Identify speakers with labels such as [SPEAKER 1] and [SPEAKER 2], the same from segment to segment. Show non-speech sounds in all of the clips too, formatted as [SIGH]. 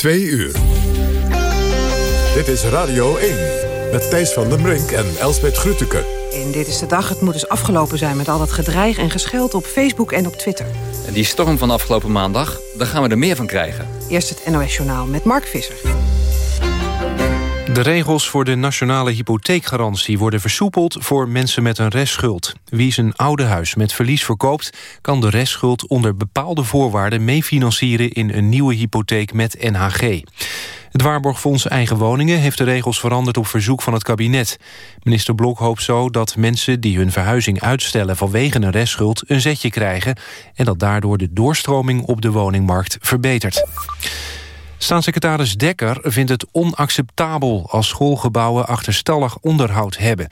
[SPEAKER 1] Twee uur. Dit is Radio 1 met Thijs van den Brink en Elsbeth Grütke.
[SPEAKER 2] In Dit is de Dag, het moet dus afgelopen zijn... met al dat gedreig en gescheld op Facebook en op Twitter.
[SPEAKER 3] En die storm van afgelopen maandag, daar gaan we er meer van krijgen.
[SPEAKER 2] Eerst het NOS-journaal met Mark Visser.
[SPEAKER 4] De regels voor de nationale hypotheekgarantie worden versoepeld voor mensen met een restschuld. Wie zijn oude huis met verlies verkoopt, kan de restschuld onder bepaalde voorwaarden meefinancieren in een nieuwe hypotheek met NHG. Het Waarborgfonds Eigen Woningen heeft de regels veranderd op verzoek van het kabinet. Minister Blok hoopt zo dat mensen die hun verhuizing uitstellen vanwege een restschuld een zetje krijgen en dat daardoor de doorstroming op de woningmarkt verbetert. Staatssecretaris Dekker vindt het onacceptabel als schoolgebouwen achterstallig onderhoud hebben.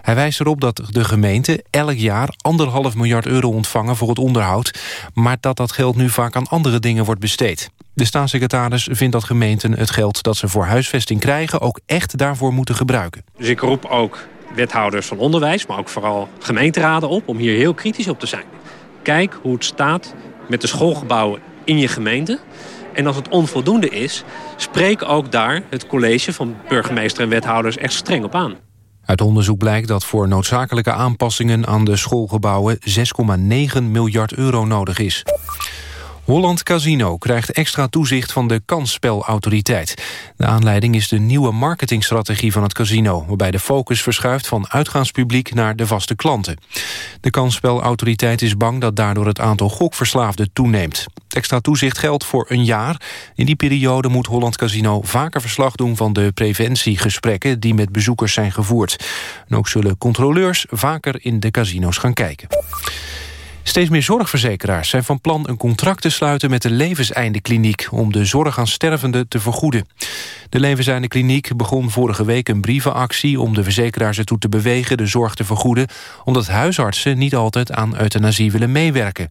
[SPEAKER 4] Hij wijst erop dat de gemeenten elk jaar anderhalf miljard euro ontvangen voor het onderhoud, maar dat dat geld nu vaak aan andere dingen wordt besteed. De staatssecretaris vindt dat gemeenten het geld dat ze voor huisvesting krijgen ook echt daarvoor moeten gebruiken.
[SPEAKER 5] Dus ik roep ook wethouders van onderwijs, maar ook vooral gemeenteraden op om hier heel kritisch op te zijn. Kijk hoe het staat met de schoolgebouwen in je gemeente. En als het onvoldoende is, spreek ook daar het college van burgemeester en wethouders echt streng op aan.
[SPEAKER 4] Uit onderzoek blijkt dat voor noodzakelijke aanpassingen aan de schoolgebouwen 6,9 miljard euro nodig is. Holland Casino krijgt extra toezicht van de kansspelautoriteit. De aanleiding is de nieuwe marketingstrategie van het casino... waarbij de focus verschuift van uitgaanspubliek naar de vaste klanten. De kansspelautoriteit is bang dat daardoor het aantal gokverslaafden toeneemt. extra toezicht geldt voor een jaar. In die periode moet Holland Casino vaker verslag doen... van de preventiegesprekken die met bezoekers zijn gevoerd. En ook zullen controleurs vaker in de casino's gaan kijken. Steeds meer zorgverzekeraars zijn van plan een contract te sluiten met de Levenseindekliniek om de zorg aan stervenden te vergoeden. De Levenseindekliniek begon vorige week een brievenactie om de verzekeraars ertoe te bewegen de zorg te vergoeden, omdat huisartsen niet altijd aan euthanasie willen meewerken.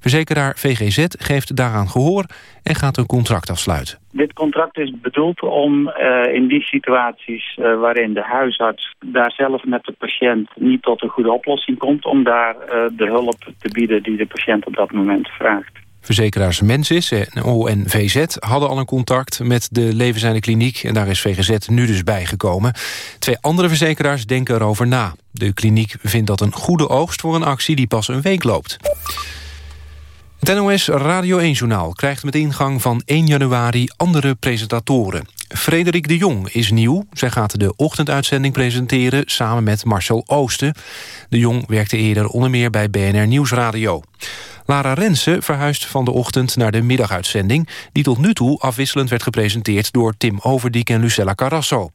[SPEAKER 4] Verzekeraar VGZ geeft daaraan gehoor en gaat een contract afsluiten.
[SPEAKER 6] Dit contract is bedoeld om uh, in die situaties uh, waarin de huisarts daar zelf met de patiënt niet tot een goede oplossing komt... om daar uh, de hulp te bieden die de patiënt op dat moment vraagt.
[SPEAKER 4] Verzekeraars Mensis en ONVZ hadden al een contact met de Levenseinde Kliniek... en daar is VGZ nu dus bijgekomen. Twee andere verzekeraars denken erover na. De kliniek vindt dat een goede oogst voor een actie die pas een week loopt. Het NOS Radio 1-journaal krijgt met ingang van 1 januari andere presentatoren. Frederik de Jong is nieuw. Zij gaat de ochtenduitzending presenteren samen met Marcel Oosten. De Jong werkte eerder onder meer bij BNR Nieuwsradio. Lara Rensen verhuist van de ochtend naar de middaguitzending... die tot nu toe afwisselend werd gepresenteerd door Tim Overdiek en Lucella Carrasso.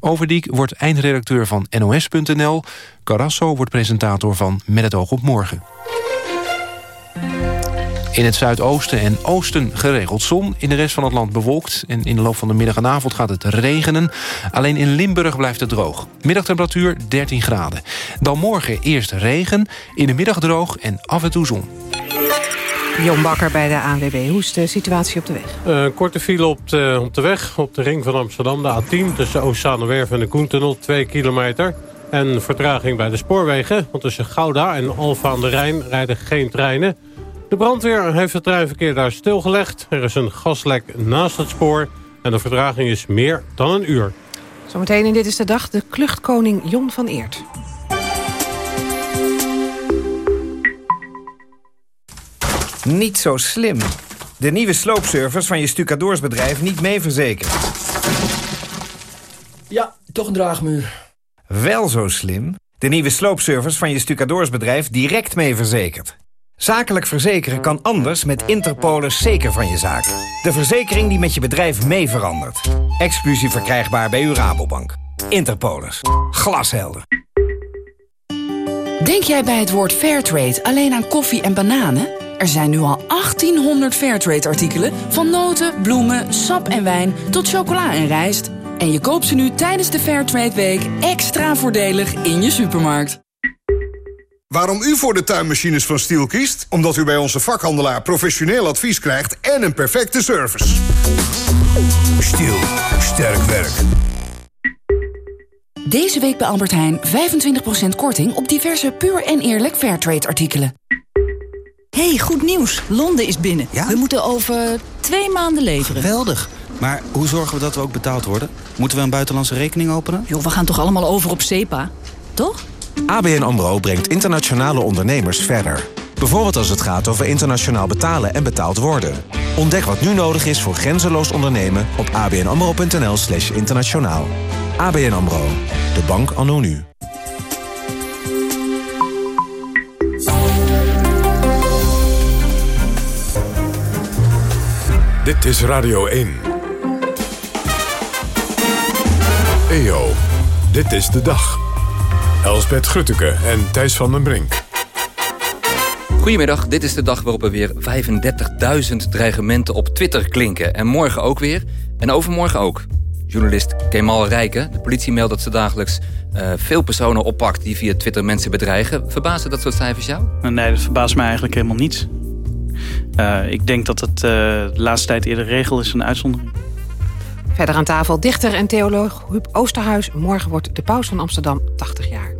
[SPEAKER 4] Overdiek wordt eindredacteur van NOS.nl. Carrasso wordt presentator van Met het oog op morgen. In het zuidoosten en oosten geregeld zon. In de rest van het land bewolkt. En in de loop van de middag en avond gaat het regenen. Alleen in Limburg blijft het droog. Middagtemperatuur 13 graden. Dan morgen eerst regen, in de middag droog en af en toe zon.
[SPEAKER 2] Jon Bakker bij de ANWB. Hoe is de situatie op de weg?
[SPEAKER 7] Een korte file op de, op de weg op de ring van Amsterdam, de A10... tussen Oostzaanewerf en de Koentunnel, 2 kilometer... En vertraging bij de spoorwegen, want tussen Gouda en Alfa aan de Rijn rijden geen treinen. De brandweer heeft het treinverkeer daar stilgelegd. Er is een gaslek naast het spoor en de vertraging is meer dan een uur.
[SPEAKER 2] Zometeen in Dit is de Dag de kluchtkoning Jon van Eert.
[SPEAKER 8] Niet zo slim. De nieuwe sloopservice van je stucadoorsbedrijf niet mee verzekerd.
[SPEAKER 9] Ja, toch een draagmuur.
[SPEAKER 8] Wel zo slim. De nieuwe sloopservice van je stucadoorsbedrijf direct mee verzekerd. Zakelijk verzekeren kan anders met Interpolis zeker van je zaak. De verzekering die met je bedrijf mee verandert. Exclusief verkrijgbaar bij uw Rabobank. Interpolis. Glashelder.
[SPEAKER 10] Denk jij bij het woord Fairtrade alleen aan koffie en bananen? Er zijn nu al 1800 Fairtrade-artikelen... van noten, bloemen, sap en wijn tot chocola en rijst. En je koopt ze nu tijdens de Fairtrade Week extra voordelig in je supermarkt.
[SPEAKER 11] Waarom u voor de tuinmachines van Stiel kiest? Omdat u bij onze vakhandelaar professioneel advies krijgt en een perfecte service.
[SPEAKER 12] Stiel. Sterk werk.
[SPEAKER 10] Deze week bij Albert Heijn 25% korting op diverse puur en eerlijk Fairtrade artikelen.
[SPEAKER 13] hey, goed nieuws. Londen is binnen. We moeten over twee maanden leveren.
[SPEAKER 12] Geweldig.
[SPEAKER 9] Maar hoe zorgen we dat we ook betaald worden? Moeten we een buitenlandse rekening openen?
[SPEAKER 13] Joh, we gaan toch allemaal over op SEPA, toch?
[SPEAKER 14] ABN AMRO brengt internationale ondernemers verder. Bijvoorbeeld als het gaat over internationaal betalen en betaald worden. Ontdek wat nu nodig is voor grenzeloos ondernemen op abnamro.nl slash internationaal. ABN AMRO, de bank anno nu.
[SPEAKER 1] Dit is Radio 1. EO, dit is de dag. Elsbet Grutteke en Thijs van den Brink.
[SPEAKER 3] Goedemiddag, dit is de dag waarop er weer 35.000 dreigementen op Twitter klinken. En morgen ook weer. En overmorgen ook. Journalist Kemal Rijken, de politie meldt dat ze dagelijks uh, veel personen oppakt die via Twitter mensen bedreigen. Verbazen dat soort cijfers jou?
[SPEAKER 15] Nee, dat verbaast mij eigenlijk helemaal niets. Uh, ik denk dat het uh, de laatste tijd eerder regel is dan uitzondering.
[SPEAKER 2] Verder aan tafel dichter en theoloog Huub Oosterhuis. Morgen wordt de paus van Amsterdam 80 jaar.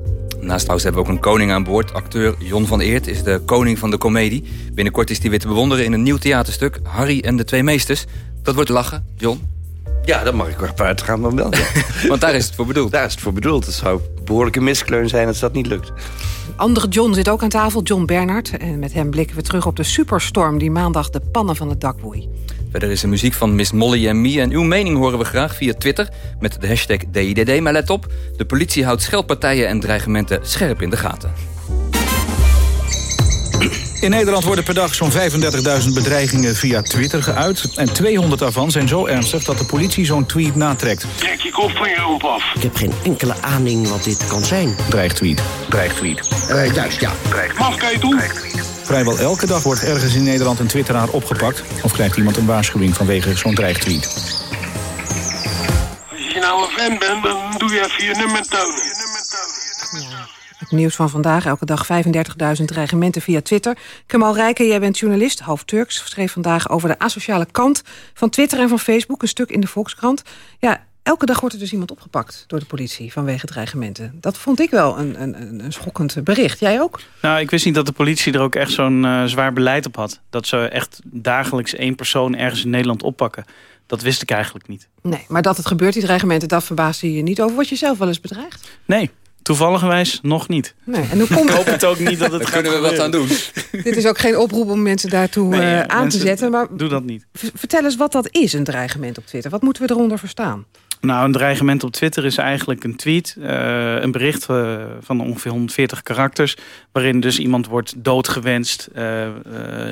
[SPEAKER 3] Naast paus hebben we ook een koning aan boord. Acteur Jon van Eert is de koning van de komedie. Binnenkort is hij weer te bewonderen in een nieuw theaterstuk. Harry en de twee meesters. Dat wordt lachen, Jon.
[SPEAKER 16] Ja, dat mag ik wel uitgaan dan wel.
[SPEAKER 3] Want daar is het voor bedoeld.
[SPEAKER 16] Daar is het voor bedoeld. Het zou behoorlijke miskleun zijn als dat niet lukt.
[SPEAKER 2] Andere John zit ook aan tafel, John Bernhard. En met hem blikken we terug op de superstorm... die maandag de pannen van het dak woei.
[SPEAKER 3] Verder is er muziek van Miss Molly en Me. En uw mening horen we graag via Twitter met de hashtag DIDD. Maar let op, de politie houdt scheldpartijen en dreigementen scherp in de gaten.
[SPEAKER 17] In Nederland worden per dag zo'n 35.000 bedreigingen via Twitter geuit. En 200 daarvan zijn zo ernstig dat de politie zo'n tweet natrekt.
[SPEAKER 18] Trek je kop van je romp af.
[SPEAKER 19] Ik heb geen enkele aning wat dit kan zijn.
[SPEAKER 17] Dreigtweet. Dreigtweet.
[SPEAKER 19] Uh, juist, ja.
[SPEAKER 18] Mafketel.
[SPEAKER 17] Vrijwel elke dag wordt ergens in Nederland een twitteraar opgepakt... of krijgt iemand een waarschuwing vanwege zo'n dreigtweet.
[SPEAKER 18] Als je nou een fan bent, dan doe je even je nummer tonen.
[SPEAKER 2] Het nieuws van vandaag, elke dag 35.000 dreigementen via Twitter. Kemal Rijken, jij bent journalist, half Turks... schreef vandaag over de asociale kant van Twitter en van Facebook... een stuk in de Volkskrant. Ja, elke dag wordt er dus iemand opgepakt door de politie vanwege dreigementen. Dat vond ik wel een, een, een schokkend bericht. Jij ook?
[SPEAKER 15] Nou, ik wist niet dat de politie er ook echt zo'n uh, zwaar beleid op had. Dat ze echt dagelijks één persoon ergens in Nederland oppakken. Dat wist ik eigenlijk niet.
[SPEAKER 2] Nee, maar dat het gebeurt, die dreigementen, dat verbaasde je niet over. Word je zelf wel eens bedreigd?
[SPEAKER 15] Nee, Toevalligerwijs nog niet.
[SPEAKER 2] Nee, en hoe komt
[SPEAKER 15] Ik hoop het ook niet dat het
[SPEAKER 3] Daar kunnen we wat aan doen. [LAUGHS]
[SPEAKER 2] Dit is ook geen oproep om mensen daartoe nee, uh, aan
[SPEAKER 15] mensen
[SPEAKER 2] te zetten. Maar
[SPEAKER 15] doe dat niet.
[SPEAKER 2] Vertel eens wat dat is, een dreigement op Twitter. Wat moeten we eronder verstaan?
[SPEAKER 15] Nou, een dreigement op Twitter is eigenlijk een tweet, uh, een bericht uh, van ongeveer 140 karakters, waarin dus iemand wordt doodgewenst, uh,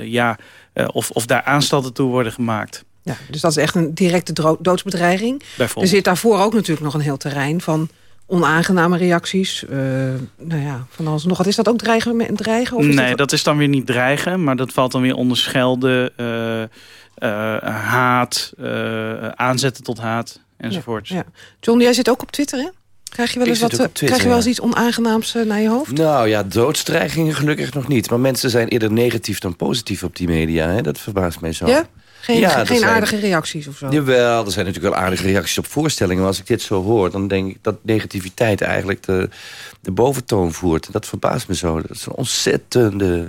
[SPEAKER 15] ja, of, of daar aanstalten toe worden gemaakt.
[SPEAKER 2] Ja, dus dat is echt een directe doodsbedreiging. Er zit daarvoor ook natuurlijk nog een heel terrein van onaangename reacties. Uh, nou ja, van alles nog. Wat is dat ook dreigen? dreigen of is
[SPEAKER 15] nee,
[SPEAKER 2] dat...
[SPEAKER 15] dat... is dan weer niet dreigen. Maar dat valt dan weer onder schelden, uh, uh, haat, aanzetten tot haat enzovoort.
[SPEAKER 2] Ja, ja. John, jij zit ook op Twitter, hè? Krijg je wel eens, wat,
[SPEAKER 16] Twitter,
[SPEAKER 2] krijg je wel eens iets onaangenaams naar je hoofd?
[SPEAKER 16] Nou ja, doodsdreigingen gelukkig nog niet. Maar mensen zijn eerder negatief dan positief op die media. Hè? Dat verbaast mij zo.
[SPEAKER 2] Ja? Geen, ja, geen aardige zijn, reacties of zo?
[SPEAKER 16] Jawel, er zijn natuurlijk wel aardige reacties op voorstellingen. Maar als ik dit zo hoor, dan denk ik dat negativiteit eigenlijk de, de boventoon voert. Dat verbaast me zo. Dat is een ontzettende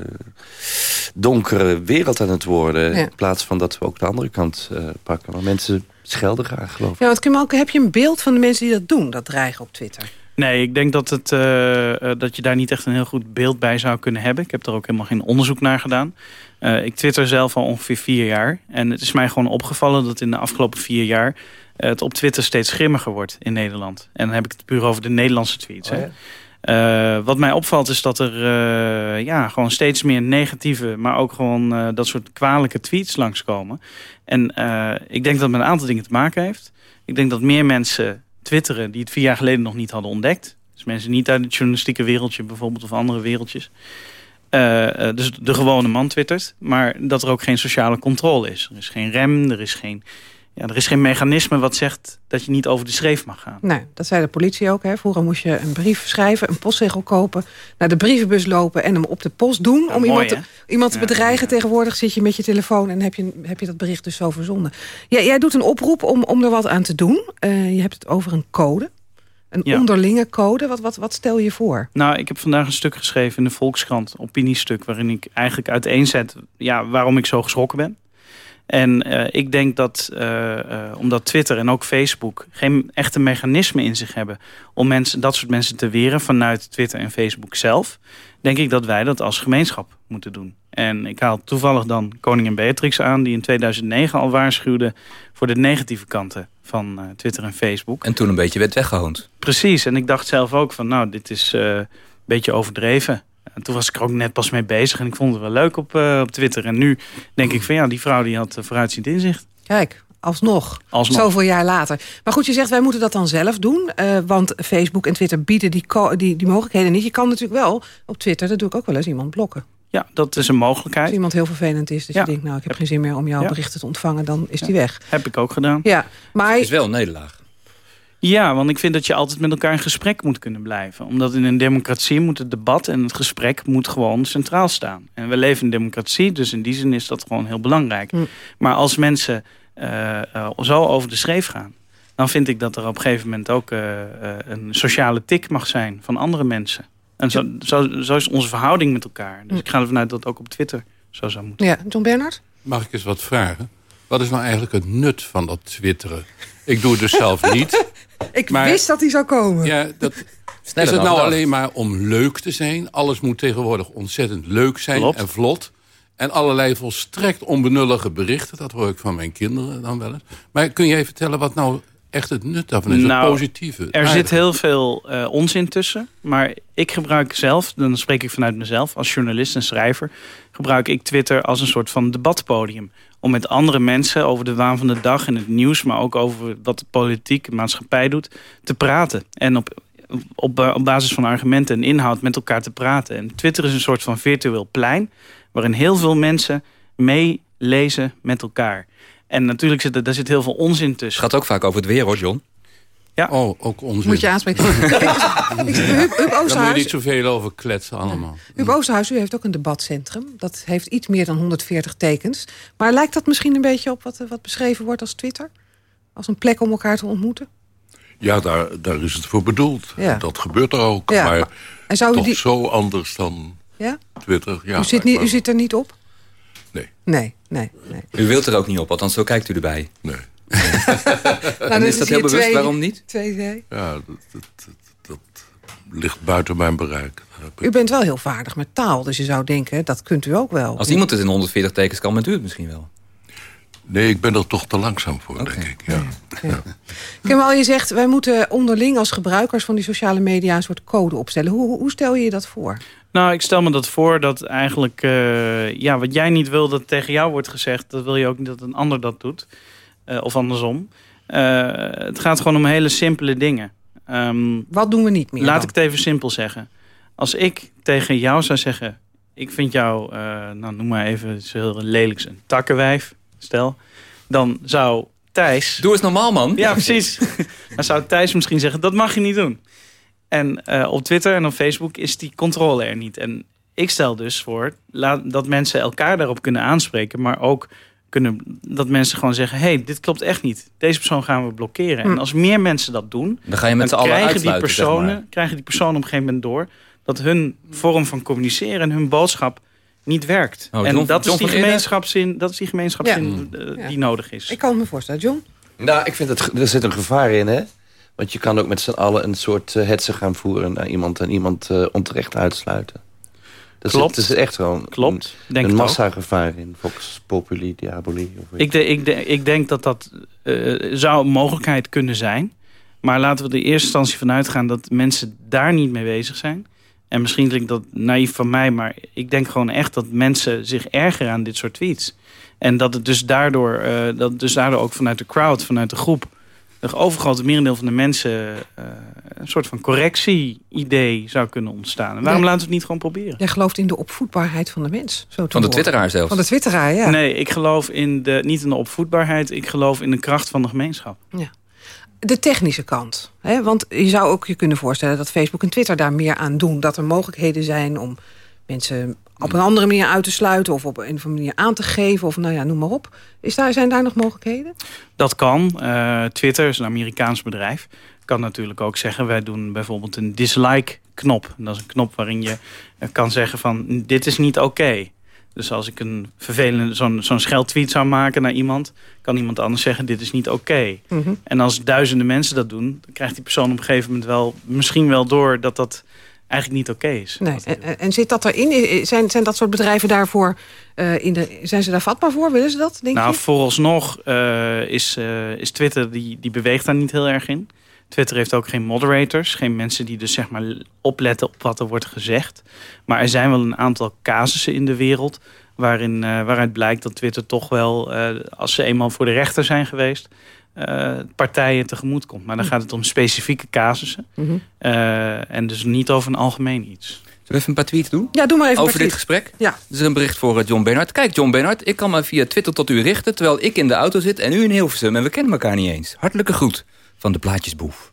[SPEAKER 16] donkere wereld aan het worden. Ja. In plaats van dat we ook de andere kant uh, pakken. Maar mensen schelden graag, geloof ik.
[SPEAKER 2] Ja, want Kimalke, heb je een beeld van de mensen die dat doen, dat dreigen op Twitter?
[SPEAKER 15] Nee, ik denk dat, het, uh, dat je daar niet echt een heel goed beeld bij zou kunnen hebben. Ik heb er ook helemaal geen onderzoek naar gedaan. Uh, ik twitter zelf al ongeveer vier jaar. En het is mij gewoon opgevallen dat in de afgelopen vier jaar... het op Twitter steeds grimmiger wordt in Nederland. En dan heb ik het puur over de Nederlandse tweets. Oh, ja. wat mij opvalt is dat er ja, gewoon steeds meer negatieve... maar ook gewoon dat soort kwalijke tweets langskomen. En ik denk dat het met een aantal dingen te maken heeft. Ik denk dat meer mensen twitteren die het vier jaar geleden nog niet hadden ontdekt. Dus mensen niet uit het journalistieke wereldje bijvoorbeeld of andere wereldjes. Uh, dus de gewone man twittert. Maar dat er ook geen sociale controle is. Er is geen rem, er is geen, ja, er is geen mechanisme wat zegt dat je niet over de schreef mag gaan.
[SPEAKER 2] Nee, dat zei de politie ook. Hè. Vroeger moest je een brief schrijven, een postzegel kopen... naar de brievenbus lopen en hem op de post doen...
[SPEAKER 15] Ja,
[SPEAKER 2] om
[SPEAKER 15] mooi,
[SPEAKER 2] iemand, te, iemand te
[SPEAKER 15] Ja,
[SPEAKER 2] bedreigen. Tegenwoordig zit je met je telefoon en heb je, heb je dat bericht dus zo verzonden. Ja, jij doet een oproep om, om er wat aan te doen. Uh, je hebt het over een code. Een
[SPEAKER 15] Ja.
[SPEAKER 2] onderlinge code. Wat, wat, wat stel je voor?
[SPEAKER 15] Nou, ik heb vandaag een stuk geschreven in de Volkskrant, opiniestuk... waarin ik eigenlijk uiteenzet ja, waarom ik zo geschrokken ben. En uh, ik denk dat, uh, uh, omdat Twitter en ook Facebook geen echte mechanismen in zich hebben om mensen, dat soort mensen te weren vanuit Twitter en Facebook zelf, denk ik dat wij dat als gemeenschap moeten doen. En ik haal toevallig dan koningin Beatrix aan, die in 2009 al waarschuwde voor de negatieve kanten van Twitter en Facebook.
[SPEAKER 3] En toen een beetje werd weggehoond.
[SPEAKER 15] Precies, en ik dacht zelf ook van nou, dit is een beetje overdreven. En toen was ik er ook net pas mee bezig en ik vond het wel leuk op, uh, op Twitter. En nu denk ik van ja, die vrouw die had uh, vooruitziend inzicht.
[SPEAKER 2] Kijk, alsnog.
[SPEAKER 15] alsnog.
[SPEAKER 2] Zoveel jaar later. Maar goed, je zegt wij moeten dat dan zelf doen. Uh, want Facebook en Twitter bieden die, die, die mogelijkheden niet. Je kan natuurlijk wel op Twitter, dat doe ik ook wel eens, iemand blokken.
[SPEAKER 15] Ja, dat is een mogelijkheid.
[SPEAKER 2] Als iemand heel vervelend is, dat ja. je denkt... nou, ik heb geen zin meer om jouw ja. berichten te ontvangen... dan is die weg.
[SPEAKER 15] Heb ik ook gedaan.
[SPEAKER 2] Ja, maar...
[SPEAKER 3] Het is wel een nederlaag.
[SPEAKER 15] Ja, want ik vind dat je altijd met elkaar in gesprek moet kunnen blijven. Omdat in een democratie moet het debat en het gesprek moet gewoon centraal staan. En we leven in een democratie, dus in die zin is dat gewoon heel belangrijk. Mm. Maar als mensen uh, uh, zo over de schreef gaan... dan vind ik dat er op een gegeven moment ook uh, een sociale tik mag zijn van andere mensen. En zo, zo, zo is onze verhouding met elkaar. Dus mm. ik ga ervan uit dat het ook op Twitter zo zou moeten.
[SPEAKER 2] Ja, John Bernhard?
[SPEAKER 20] Mag ik eens wat vragen? Wat is nou eigenlijk het nut van dat twitteren? Ik doe het dus zelf niet. [LAUGHS]
[SPEAKER 2] Ik maar, wist dat hij zou komen.
[SPEAKER 20] Ja, dat, [LAUGHS] is het nou alleen maar om leuk te zijn? Alles moet tegenwoordig ontzettend leuk zijn
[SPEAKER 15] Klopt.
[SPEAKER 20] en vlot. En allerlei volstrekt onbenullige berichten. Dat hoor ik van mijn kinderen dan wel eens. Maar kun jij vertellen wat nou echt het nut daarvan is?
[SPEAKER 15] Nou,
[SPEAKER 20] het positieve?
[SPEAKER 15] Er zit heel veel uh, onzin tussen. Maar ik gebruik zelf, dan spreek ik vanuit mezelf... als journalist en schrijver... gebruik ik Twitter als een soort van debatpodium om met andere mensen over de waan van de dag en het nieuws... maar ook over wat de politiek, de maatschappij doet, te praten. En op, op, op basis van argumenten en inhoud met elkaar te praten. En Twitter is een soort van virtueel plein... waarin heel veel mensen meelezen met elkaar. En natuurlijk zit er, daar zit heel veel onzin tussen.
[SPEAKER 3] Het gaat ook vaak over het weer, hoor, John.
[SPEAKER 15] Ja.
[SPEAKER 20] Oh, ook onzin.
[SPEAKER 2] Moet je aanspreken. [LAUGHS]
[SPEAKER 20] Daar moet je niet zoveel over kletsen allemaal.
[SPEAKER 2] Huub Oosterhuis, u heeft ook een debatcentrum. Dat heeft iets meer dan 140 tekens. Maar lijkt dat misschien een beetje op wat, wat beschreven wordt als Twitter? Als een plek om elkaar te ontmoeten?
[SPEAKER 20] Ja, daar, daar is het voor bedoeld.
[SPEAKER 2] Ja.
[SPEAKER 20] Dat gebeurt er ook.
[SPEAKER 2] Ja.
[SPEAKER 20] Maar
[SPEAKER 2] En zou u
[SPEAKER 20] toch
[SPEAKER 2] die-
[SPEAKER 20] zo anders dan
[SPEAKER 2] Ja?
[SPEAKER 20] Twitter. Ja,
[SPEAKER 2] u, zit niet, u zit er niet op?
[SPEAKER 20] Nee.
[SPEAKER 2] Nee, nee, nee.
[SPEAKER 3] U wilt er ook niet op, althans zo kijkt u erbij.
[SPEAKER 20] Nee.
[SPEAKER 2] Nou, [LAUGHS]
[SPEAKER 3] en is dat heel bewust?
[SPEAKER 2] twee-
[SPEAKER 3] Waarom niet?
[SPEAKER 2] Twee, nee.
[SPEAKER 20] Ja, dat, dat, dat, dat ligt buiten mijn bereik.
[SPEAKER 2] U bent wel heel vaardig met taal, dus je zou denken, dat kunt u ook wel.
[SPEAKER 3] Als iemand het in 140 tekens kan, bent u het misschien wel.
[SPEAKER 20] Nee, ik ben er toch te langzaam voor, denk ik. Ja.
[SPEAKER 2] Kemal, je zegt, wij moeten onderling als gebruikers van die sociale media... een soort code opstellen. Hoe, hoe- stel je je dat voor?
[SPEAKER 15] Nou, ik stel me dat voor dat eigenlijk... eh, ja, wat jij niet wil dat tegen jou wordt gezegd... dat wil je ook niet dat een ander dat doet. Eh, of andersom. Eh, het gaat gewoon om hele simpele dingen. Ehm,
[SPEAKER 2] Wat doen we niet meer
[SPEAKER 15] Laat
[SPEAKER 2] dan?
[SPEAKER 15] ik het even simpel zeggen. Als ik tegen jou zou zeggen... ik vind jou, eh, nou noem maar even zo heel lelijks, een takkenwijf, stel... dan zou Thijs...
[SPEAKER 3] Doe eens normaal, man.
[SPEAKER 15] Ja, precies. [LAUGHS] dan zou Thijs misschien zeggen, dat mag je niet doen. En eh, op Twitter en op Facebook is die controle er niet. En ik stel dus voor laat, dat mensen elkaar daarop kunnen aanspreken... maar ook kunnen, dat mensen gewoon zeggen... hé, hey, dit klopt echt niet. Deze persoon gaan we blokkeren.
[SPEAKER 3] Hm.
[SPEAKER 15] En als meer mensen dat doen...
[SPEAKER 3] Dan ga je met z'n allen
[SPEAKER 15] krijgen die,
[SPEAKER 3] zeg
[SPEAKER 15] personen,
[SPEAKER 3] maar.
[SPEAKER 15] krijgen die personen op een gegeven moment door... dat hun vorm van communiceren en hun boodschap niet werkt.
[SPEAKER 3] Oh,
[SPEAKER 15] en dat,
[SPEAKER 3] John
[SPEAKER 15] is die gemeenschapszin, dat is die gemeenschapszin eh,
[SPEAKER 2] Ja.
[SPEAKER 15] die nodig is.
[SPEAKER 2] Ik kan me voorstellen, John.
[SPEAKER 16] Nou, ik vind het, er zit een gevaar in, hè? Want je kan ook met z'n allen een soort uh, hetze gaan voeren... naar iemand en iemand uh, onterecht uitsluiten. Dat
[SPEAKER 15] Klopt.
[SPEAKER 16] Is, het is echt gewoon
[SPEAKER 15] Klopt,
[SPEAKER 16] een,
[SPEAKER 15] denk
[SPEAKER 16] een
[SPEAKER 15] het ook.
[SPEAKER 16] massagevaar in. Vox populi, diaboli. Of
[SPEAKER 15] Ik, de, ik, de, ik denk dat dat eh, zou een mogelijkheid kunnen zijn. Maar laten we er in eerste instantie van uitgaan... dat mensen daar niet mee bezig zijn. En misschien klinkt dat naïef van mij... maar ik denk gewoon echt dat mensen zich ergeren aan dit soort tweets. En dat het dus daardoor, eh, dat het dus daardoor ook vanuit de crowd, vanuit de groep... de overgrote merendeel van de mensen... eh, een soort van correctie-idee zou kunnen ontstaan. En waarom laten we het niet gewoon proberen?
[SPEAKER 2] Jij gelooft in de opvoedbaarheid van de mens. Zo te
[SPEAKER 3] Van de twitteraar zelfs.
[SPEAKER 2] Van de twitteraar, ja.
[SPEAKER 15] Nee, ik geloof in de, niet in de opvoedbaarheid. Ik geloof in de kracht van de gemeenschap.
[SPEAKER 2] Ja. De technische kant. Hè? Want je zou ook je kunnen voorstellen dat Facebook en Twitter daar meer aan doen. Dat er mogelijkheden zijn om mensen op een andere manier uit te sluiten... of op een of andere manier aan te geven, of nou ja, noem maar op. Is daar, zijn daar nog mogelijkheden?
[SPEAKER 15] Dat kan. Eh, Twitter is een Amerikaans bedrijf. Kan natuurlijk ook zeggen, wij doen bijvoorbeeld een dislike-knop. Dat is een knop waarin je eh, kan zeggen van, dit is niet oké. Dus als ik een vervelende, zo'n zo'n scheldtweet zou maken naar iemand... kan iemand anders zeggen, dit is niet oké.
[SPEAKER 2] Mhm.
[SPEAKER 15] En als duizenden mensen dat doen... dan krijgt die persoon op een gegeven moment wel... misschien wel door dat dat eigenlijk niet oké is.
[SPEAKER 2] Nee. En, en zit dat erin? Zijn, zijn dat soort bedrijven daarvoor... eh, in de, zijn ze daar vatbaar voor? Willen ze dat, denk
[SPEAKER 15] nou,
[SPEAKER 2] je?
[SPEAKER 15] vooralsnog eh, is, eh, is Twitter, die, die beweegt daar niet heel erg in. Twitter heeft ook geen moderators. Geen mensen die dus zeg maar opletten op wat er wordt gezegd. Maar er zijn wel een aantal casussen in de wereld... Waarin, eh, waaruit blijkt dat Twitter toch wel, eh, als ze eenmaal voor de rechter zijn geweest... eh, partijen tegemoet komt. Maar dan gaat het om specifieke casussen.
[SPEAKER 2] Mhm.
[SPEAKER 15] Eh, en dus niet over een algemeen iets.
[SPEAKER 3] Zullen we even een paar tweets doen?
[SPEAKER 2] Ja, doe maar even
[SPEAKER 3] Over dit gesprek?
[SPEAKER 2] Ja.
[SPEAKER 3] Er is een bericht voor John Bernhard. Kijk, John Bernhard, ik kan me via Twitter tot u richten... terwijl ik in de auto zit en u in Hilversum. En we kennen elkaar niet eens. Hartelijke groet van de plaatjesboef.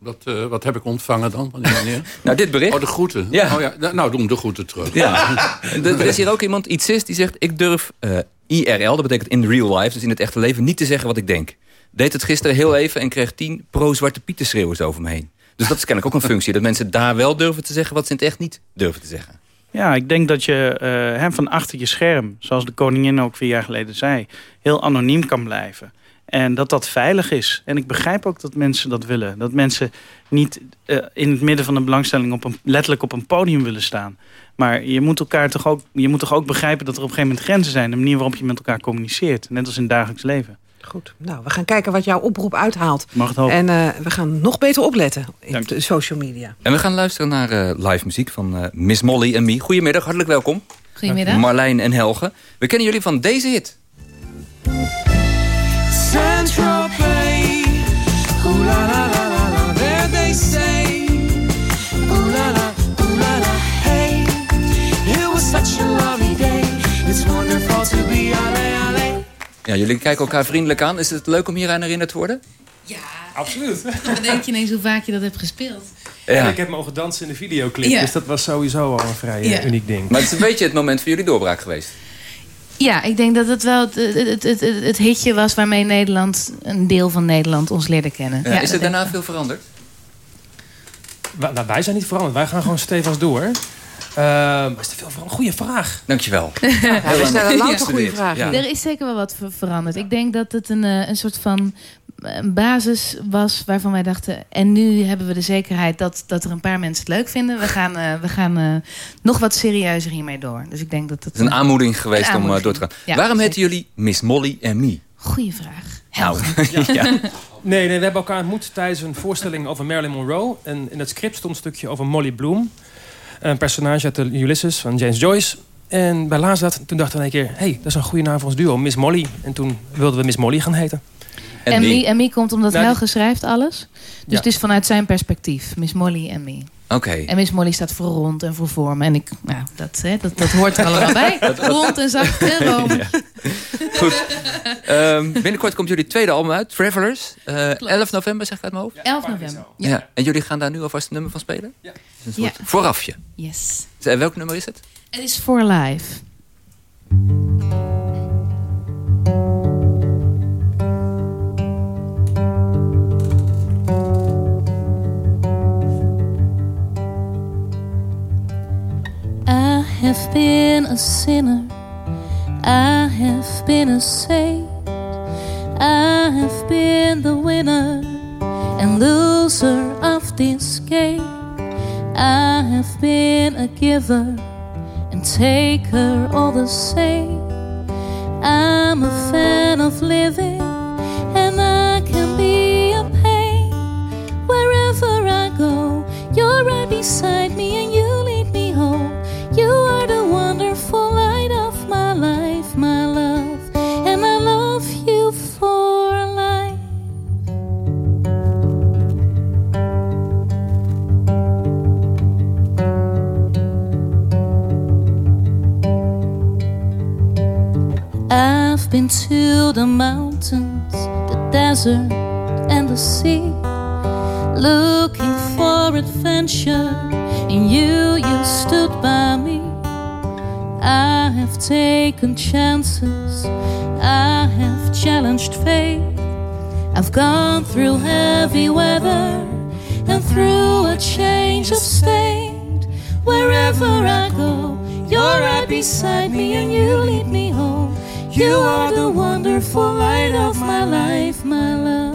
[SPEAKER 20] Dat, eh, wat heb ik ontvangen dan? Wanneer? [LAUGHS]
[SPEAKER 3] Nou, dit bericht.
[SPEAKER 20] Oh, de groeten.
[SPEAKER 3] Ja.
[SPEAKER 20] Oh, ja. Nou, doe hem de groeten terug.
[SPEAKER 3] Ja. [LAUGHS] er er is hier ook iemand, iets is, die zegt... ik durf eh, IRL, dat betekent in real life, dus in het echte leven... niet te zeggen wat ik denk. Deed het gisteren heel even en kreeg tien pro-zwarte pieten schreeuwers over me heen. Dus dat is kennelijk ook een functie. Dat mensen daar wel durven te zeggen wat ze in het echt niet durven te zeggen.
[SPEAKER 15] Ja, ik denk dat je eh, hem van achter je scherm, zoals de koningin ook vier jaar geleden zei, heel anoniem kan blijven. En dat dat veilig is. En ik begrijp ook dat mensen dat willen. Dat mensen niet eh, in het midden van de belangstelling op een, letterlijk op een podium willen staan. Maar je moet, elkaar toch ook, je moet toch ook begrijpen dat er op een gegeven moment grenzen zijn. De manier waarop je met elkaar communiceert. Net als in het dagelijks leven.
[SPEAKER 2] Goed, nou, we gaan kijken wat jouw oproep uithaalt.
[SPEAKER 15] Mag het hopen.
[SPEAKER 2] En eh, we gaan nog beter opletten in
[SPEAKER 15] Dank
[SPEAKER 2] de social media.
[SPEAKER 3] En we gaan luisteren naar eh, live muziek van eh, Miss Molly en Me. Goedemiddag, hartelijk welkom.
[SPEAKER 13] Goedemiddag.
[SPEAKER 3] Marlijn en Helge. We kennen jullie van deze hit. Ja, jullie kijken elkaar vriendelijk aan. Is het leuk om hier aan herinnerd te worden?
[SPEAKER 21] Absoluut.
[SPEAKER 13] Dan denk je ineens hoe vaak je dat hebt gespeeld.
[SPEAKER 3] Ja.
[SPEAKER 21] En ik heb mogen dansen in de videoclip,
[SPEAKER 13] Ja.
[SPEAKER 21] dus dat was sowieso al een vrij eh,
[SPEAKER 13] Ja.
[SPEAKER 21] uniek ding.
[SPEAKER 3] Maar het is een beetje het moment van jullie doorbraak geweest.
[SPEAKER 13] Ja, ik denk dat het wel het, het, het, het, het hitje was waarmee Nederland, een deel van Nederland, ons leerde kennen.
[SPEAKER 3] Ja,
[SPEAKER 13] Ja,
[SPEAKER 3] is er daarna veel veranderd?
[SPEAKER 21] Nou, wij zijn niet veranderd, wij gaan gewoon stevig door. Ehm is er veel veranderd? Goeie vraag.
[SPEAKER 3] Dankjewel. [LAUGHS]
[SPEAKER 13] Ja,
[SPEAKER 21] we stellen louter
[SPEAKER 3] goede vragen.
[SPEAKER 13] Er is zeker wel wat ver- veranderd. Ik denk dat het een, eh, een soort van een basis was waarvan wij dachten... en nu hebben we de zekerheid dat, dat er een paar mensen het leuk vinden. We gaan, eh, we gaan eh, nog wat serieuzer hiermee door. Dus ik denk dat het...
[SPEAKER 3] Is een aanmoediging geweest
[SPEAKER 13] Een
[SPEAKER 3] om eh, door te gaan.
[SPEAKER 13] Ja,
[SPEAKER 3] Waarom
[SPEAKER 13] zeker.
[SPEAKER 3] heten jullie Miss Molly en Me?
[SPEAKER 13] Goeie vraag.
[SPEAKER 3] Nou, [LAUGHS] ja.
[SPEAKER 21] Nee, nee, we hebben elkaar ontmoet tijdens een voorstelling over Marilyn Monroe. En in het script stond een stukje over Molly Bloom. Een personage uit de Ulysses van James Joyce. En bij laatst dat, toen dachten we een keer... hé, hey, dat is een goede naam voor ons duo, Miss Molly. En toen wilden we Miss Molly gaan heten.
[SPEAKER 13] En Mie, en Mie komt omdat
[SPEAKER 21] Nou,
[SPEAKER 13] Helge schrijft alles. Dus
[SPEAKER 21] Ja.
[SPEAKER 13] het is vanuit zijn perspectief. Miss Molly en Mie.
[SPEAKER 3] Oké.
[SPEAKER 13] En Miss Molly staat voor rond en voor vorm. En ik, nou, dat, hè, dat, dat hoort er allemaal bij. [LAUGHS] Rond en zacht en room. [LAUGHS]
[SPEAKER 3] Ja. Goed. Ehm, binnenkort komt jullie tweede album uit, Travelers. Eh 11 november, zeg ik uit mijn hoofd.
[SPEAKER 13] 11 november.
[SPEAKER 3] Ja. En jullie gaan daar nu alvast een nummer van spelen? Ja. Een soort
[SPEAKER 13] Ja.
[SPEAKER 3] voorafje.
[SPEAKER 13] Yes.
[SPEAKER 3] En welk nummer is het?
[SPEAKER 13] Het is for life. Have been a sinner. I have been a saint. I have been the winner and loser of this game. I have been a giver and taker all the same. I'm a fan of living and I can be a pain. Wherever I go, you're right beside me and you been to the mountains, the desert, and the sea, looking for adventure. and you, you stood by me. I have taken chances, I have challenged fate. I've gone through heavy weather and through a change of state. Wherever I go, You're right beside me and you lead me home. You are the wonderful light of my life, my love.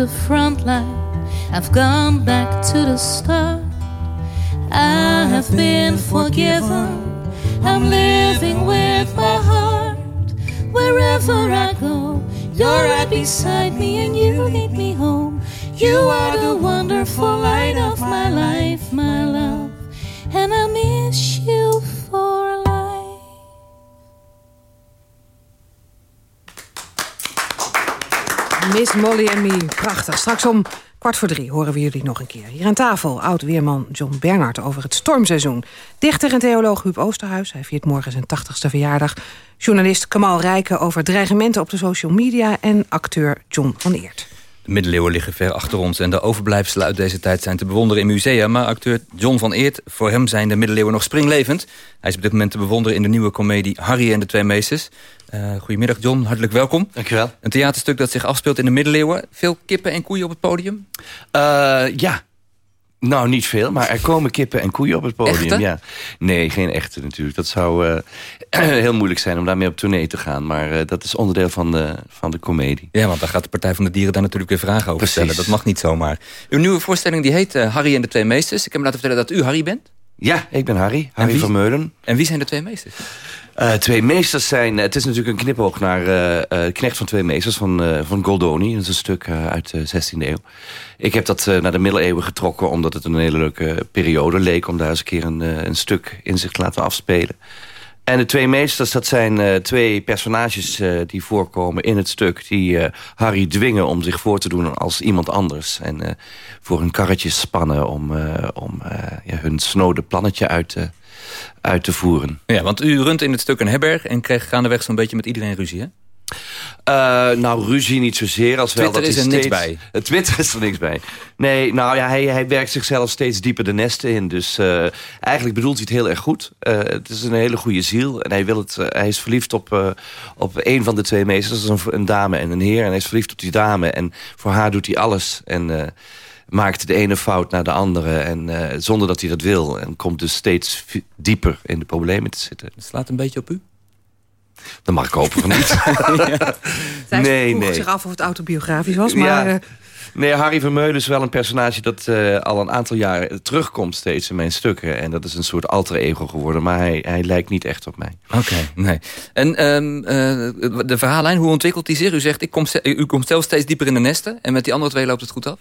[SPEAKER 13] The front line, I've gone back to the start. I have been forgiven, I'm living with my heart. Wherever I go, you're right beside me and you lead me home. You are the wonderful light of my life, my love, and I miss you
[SPEAKER 2] Miss Molly en Me, prachtig. Straks om kwart voor drie horen we jullie nog een keer. Hier aan tafel, oud-weerman John Bernhard over het stormseizoen. Dichter en theoloog Huub Oosterhuis, hij viert morgen zijn 80ste verjaardag. Journalist Kamal Rijken over dreigementen op de social media... en acteur John van Eert.
[SPEAKER 3] De middeleeuwen liggen ver achter ons en de overblijfselen uit deze tijd zijn te bewonderen in musea. Maar acteur John van Eert, voor hem zijn de middeleeuwen nog springlevend. Hij is op dit moment te bewonderen in de nieuwe komedie Harry en de Twee Meesters. Eh, goedemiddag John, hartelijk welkom.
[SPEAKER 16] Dankjewel.
[SPEAKER 3] Een theaterstuk dat zich afspeelt in de middeleeuwen. Veel kippen en koeien op het podium?
[SPEAKER 16] Eh, ja. Nou, niet veel, maar er komen kippen en koeien op het podium.
[SPEAKER 3] Echte?
[SPEAKER 16] Ja. Nee, geen echte natuurlijk. Dat zou eh, [CLEARS THROAT] heel moeilijk zijn om daarmee op tournee te gaan. Maar eh, dat is onderdeel van de, van de komedie.
[SPEAKER 3] Ja, want daar gaat de Partij van de Dieren daar natuurlijk weer vragen over
[SPEAKER 16] Precies.
[SPEAKER 3] stellen. Dat mag niet zomaar. Uw nieuwe voorstelling die heet eh, Harry en de Twee Meesters. Ik heb me laten vertellen dat u Harry bent.
[SPEAKER 16] Ja, ik ben Harry. Harry
[SPEAKER 3] wie-
[SPEAKER 16] van Meulen.
[SPEAKER 3] En wie zijn de twee meesters?
[SPEAKER 16] Eh, twee meesters zijn... het is natuurlijk een knipoog naar eh eh, Knecht van Twee Meesters van, eh, van Goldoni. Dat is een stuk eh, uit de 16e eeuw. Ik heb dat eh, naar de middeleeuwen getrokken... omdat het een hele leuke periode leek... om daar eens een keer een, eh, een stuk in zich te laten afspelen. En de twee meesters, dat zijn eh, twee personages eh, die voorkomen in het stuk... die eh, Harry dwingen om zich voor te doen als iemand anders. En eh, voor hun karretjes spannen om, eh, om eh, ja, hun snode plannetje uit te, uit te voeren.
[SPEAKER 3] Ja, want u runt in het stuk een herberg en kreeg gaandeweg zo'n beetje met iedereen ruzie, hè?
[SPEAKER 16] Eh, nou, ruzie niet zozeer. Als wel dat
[SPEAKER 3] is er niks bij.
[SPEAKER 16] Het [LAUGHS] Twitter is er niks bij. Nee, nou ja, hij, hij werkt zichzelf steeds dieper de nesten in. Dus eh, eigenlijk bedoelt hij het heel erg goed. Eh, het is een hele goede ziel. En hij, wil het, hij is verliefd op, op een van de twee meesters. Dat is een, een dame en een heer. En hij is verliefd op die dame. En voor haar doet hij alles. En... maakt de ene fout naar de andere. En eh, zonder dat hij dat wil. En komt dus steeds dieper in de problemen te zitten.
[SPEAKER 3] Het slaat een beetje op u?
[SPEAKER 16] Dat mag ik hopen van niet. [LAUGHS]
[SPEAKER 2] Zij
[SPEAKER 16] nee,
[SPEAKER 2] zich af of het autobiografisch was, maar...
[SPEAKER 16] Ja.
[SPEAKER 2] eh,
[SPEAKER 16] Nee, Harry Vermeulen is wel een personage dat eh, al een aantal jaar terugkomt steeds in mijn stukken. En dat is een soort alter ego geworden, maar hij, hij lijkt niet echt op mij.
[SPEAKER 3] Oké, nee. En ehm, eh, de verhaallijn, hoe ontwikkelt die zich? U zegt, ik kom, u komt zelf steeds dieper in de nesten... en met die andere twee loopt het goed af?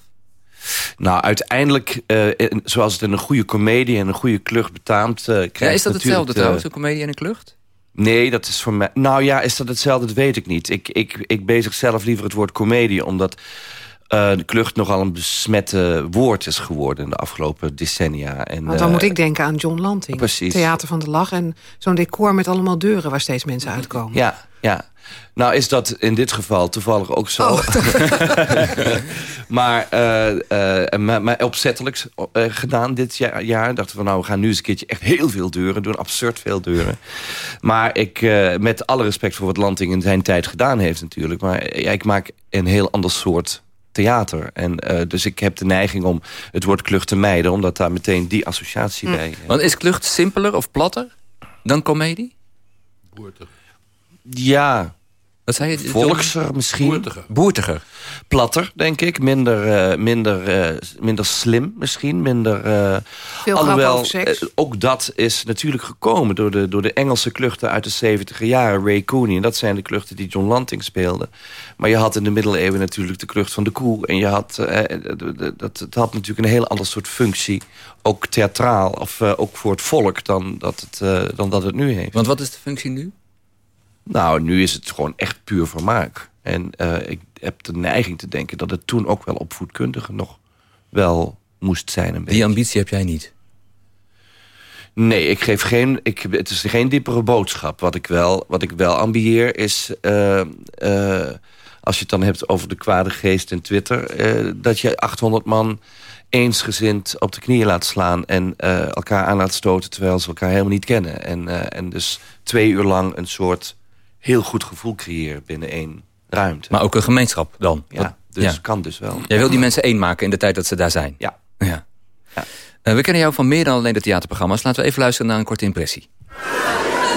[SPEAKER 16] Nou, uiteindelijk, eh, in- zoals het in een goede komedie en een goede klucht betaamt... eh, krijgt
[SPEAKER 3] Ja, is dat hetzelfde
[SPEAKER 16] de-
[SPEAKER 3] trouwens, een comedie en een klucht?
[SPEAKER 16] Nee, dat is voor mij... Nou ja, is dat hetzelfde? Dat weet ik niet. Ik, ik, ik bezig zelf liever het woord komedie, omdat... eh, de klucht nogal een besmette woord is geworden in de afgelopen decennia. En,
[SPEAKER 2] Want dan moet ik denken aan John Lanting.
[SPEAKER 16] precies.
[SPEAKER 2] Theater van de Lach en zo'n decor met allemaal deuren... waar steeds mensen uitkomen.
[SPEAKER 16] Ja, ja. Nou is dat in dit geval toevallig ook zo.
[SPEAKER 2] Oh. [LAUGHS]
[SPEAKER 16] maar, eh, eh, maar, maar opzettelijk eh, gedaan dit jaar, jaar. Dachten we, nou, we gaan nu eens een keertje echt heel veel deuren doen. Absurd veel deuren. Maar ik, eh, met alle respect voor wat Lanting in zijn tijd gedaan heeft natuurlijk. Maar ja, ik maak een heel ander soort theater. En eh, dus ik heb de neiging om het woord klucht te mijden. Omdat daar meteen die associatie
[SPEAKER 2] Hm.
[SPEAKER 16] bij...
[SPEAKER 3] Want is klucht simpeler of platter dan comedie?
[SPEAKER 16] Ja.
[SPEAKER 3] Wat zei je? John?
[SPEAKER 16] Volkser misschien.
[SPEAKER 20] Boertiger.
[SPEAKER 3] Boertiger.
[SPEAKER 16] Platter, denk ik. Minder, eh, minder, eh, minder slim misschien. Minder, eh,
[SPEAKER 2] Veel seks.
[SPEAKER 16] eh, ook dat is natuurlijk gekomen door de, door de Engelse kluchten uit de 70 jaren. Ray Cooney. En dat zijn de kluchten die John Lanting speelde. Maar je had in de middeleeuwen natuurlijk de klucht van de koe. En je had, dat, het had natuurlijk een heel ander soort functie. Ook theatraal. Of eh, ook voor het volk dan dat het, eh, dan dat het nu heeft.
[SPEAKER 3] Want wat is de functie nu?
[SPEAKER 16] Nou, nu is het gewoon echt puur vermaak. En eh, ik heb de neiging te denken dat het toen ook wel opvoedkundige nog wel moest zijn. Een
[SPEAKER 3] Die ambitie heb jij niet.
[SPEAKER 16] Nee, ik geef geen, ik, het is geen diepere boodschap. Wat ik wel, wat ik wel ambieer is... eh, eh, als je het dan hebt over de kwade geest in Twitter... dat je 800 man eensgezind op de knieën laat slaan... en elkaar aan laat stoten terwijl ze elkaar helemaal niet kennen. En, en dus twee uur lang een soort heel goed gevoel creëren binnen één ruimte.
[SPEAKER 3] Maar ook een gemeenschap dan?
[SPEAKER 16] Ja,
[SPEAKER 3] Dat-
[SPEAKER 16] dus kan dus wel.
[SPEAKER 3] Jij wil die mensen één maken in de tijd dat ze daar zijn?
[SPEAKER 16] Ja.
[SPEAKER 3] ja. Eh, we kennen jou van meer dan alleen de theaterprogramma's. Laten we even luisteren naar een korte impressie.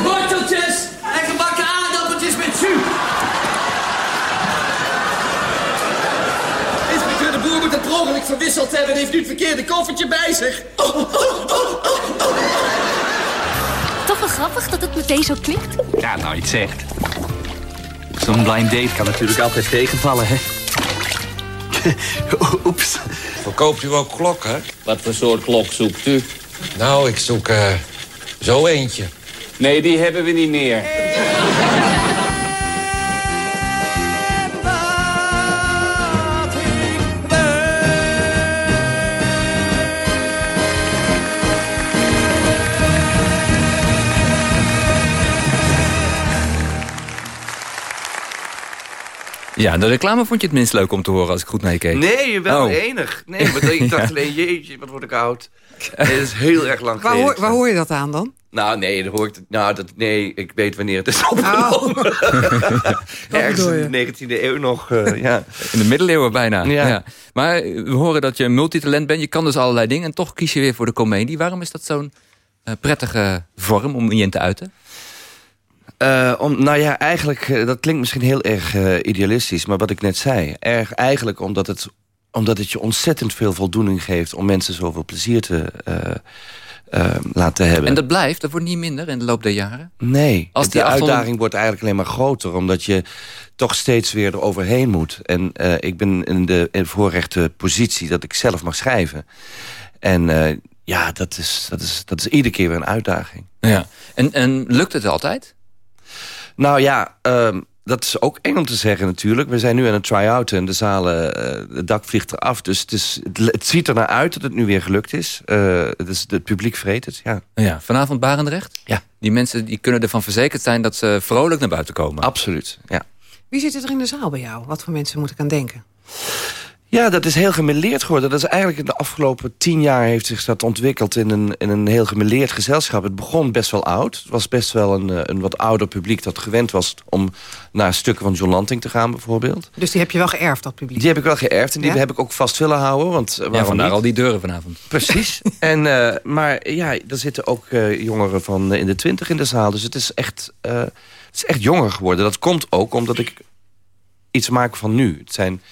[SPEAKER 22] Worteltjes en gebakken aardappeltjes met jus. Inspecteur de Boer moet het per verwisseld hebben... en heeft nu het verkeerde koffertje bij zich.
[SPEAKER 23] Toch wel grappig dat het meteen zo klikt.
[SPEAKER 24] Ja, nou iets zegt. Zo'n blind date kan natuurlijk altijd tegenvallen, hè? [LAUGHS] Oeps.
[SPEAKER 25] Verkoopt u ook klokken?
[SPEAKER 24] Wat voor soort klok zoekt u?
[SPEAKER 25] Nou, ik zoek eh, zo eentje.
[SPEAKER 24] Nee, die hebben we niet meer.
[SPEAKER 3] Ja, de reclame vond je het minst leuk om te horen als ik goed meekeek.
[SPEAKER 16] Nee, wel
[SPEAKER 3] Oh.
[SPEAKER 16] enig. Nee, maar ik dacht [LAUGHS]
[SPEAKER 3] Ja.
[SPEAKER 16] alleen, jeetje, wat word ik oud. Nee, dat is heel erg lang
[SPEAKER 2] Waar hoor, waar hoor je dat aan dan?
[SPEAKER 16] Nou, nee, dat hoor ik, nou, dat, nee, ik weet wanneer het is opgenomen. [LAUGHS] [LAUGHS] Ergens
[SPEAKER 2] bedoel je.
[SPEAKER 16] in de 19e eeuw nog, eh, ja.
[SPEAKER 3] In de middeleeuwen bijna.
[SPEAKER 16] Ja.
[SPEAKER 3] Ja. Maar eh, we horen dat je een multitalent bent. Je kan dus allerlei dingen. En toch kies je weer voor de comedie. Waarom is dat zo'n eh, prettige vorm om je in te uiten?
[SPEAKER 16] Eh, om, nou ja, eigenlijk, eh, dat klinkt misschien heel erg eh, idealistisch... maar wat ik net zei, erg, eigenlijk omdat het, omdat het je ontzettend veel voldoening geeft... om mensen zoveel plezier te laten hebben.
[SPEAKER 3] En dat blijft, dat wordt niet minder in de loop der jaren?
[SPEAKER 16] Nee,
[SPEAKER 3] Als
[SPEAKER 16] de
[SPEAKER 3] die 800
[SPEAKER 16] uitdaging wordt eigenlijk alleen maar groter... omdat je toch steeds weer eroverheen moet. En ik ben in de in voorrechte positie dat ik zelf mag schrijven. En ja, dat is, dat, is, dat is iedere keer weer een uitdaging.
[SPEAKER 3] Ja. En, en lukt het altijd?
[SPEAKER 16] Nou ja, ehm, dat is ook eng om te zeggen natuurlijk. We zijn nu aan het try-outen en de zalen, eh, het dak vliegt eraf. Dus het, is, het, het ziet er naar uit dat het nu weer gelukt is. Eh, het, is het publiek vreet het, ja.
[SPEAKER 3] Ja, vanavond Barendrecht?
[SPEAKER 16] Ja.
[SPEAKER 3] Die mensen die kunnen ervan verzekerd zijn dat ze vrolijk naar buiten komen.
[SPEAKER 16] Absoluut, ja.
[SPEAKER 2] Wie zit er in de zaal bij jou? Wat voor mensen moet ik aan denken?
[SPEAKER 16] Ja, dat is heel gemêleerd geworden. Dat is eigenlijk in de afgelopen tien jaar heeft zich dat ontwikkeld in een, in een heel gemêleerd gezelschap. Het begon best wel oud. Het was best wel een, eh, een wat ouder publiek dat gewend was om naar stukken van John Lanting te gaan bijvoorbeeld.
[SPEAKER 2] Dus die heb je wel geërfd, dat publiek?
[SPEAKER 16] Die heb ik wel geërfd en die
[SPEAKER 2] Ja?
[SPEAKER 16] heb ik ook vast willen houden. Want, eh,
[SPEAKER 3] Ja, vandaar
[SPEAKER 16] niet?
[SPEAKER 3] al die deuren vanavond.
[SPEAKER 16] Precies. [LAUGHS] en, eh, maar ja, er zitten ook eh, jongeren van in de twintig in de zaal. Dus het is, echt, eh, het is echt jonger geworden. Dat komt ook omdat ik iets maak van nu. Het zijn,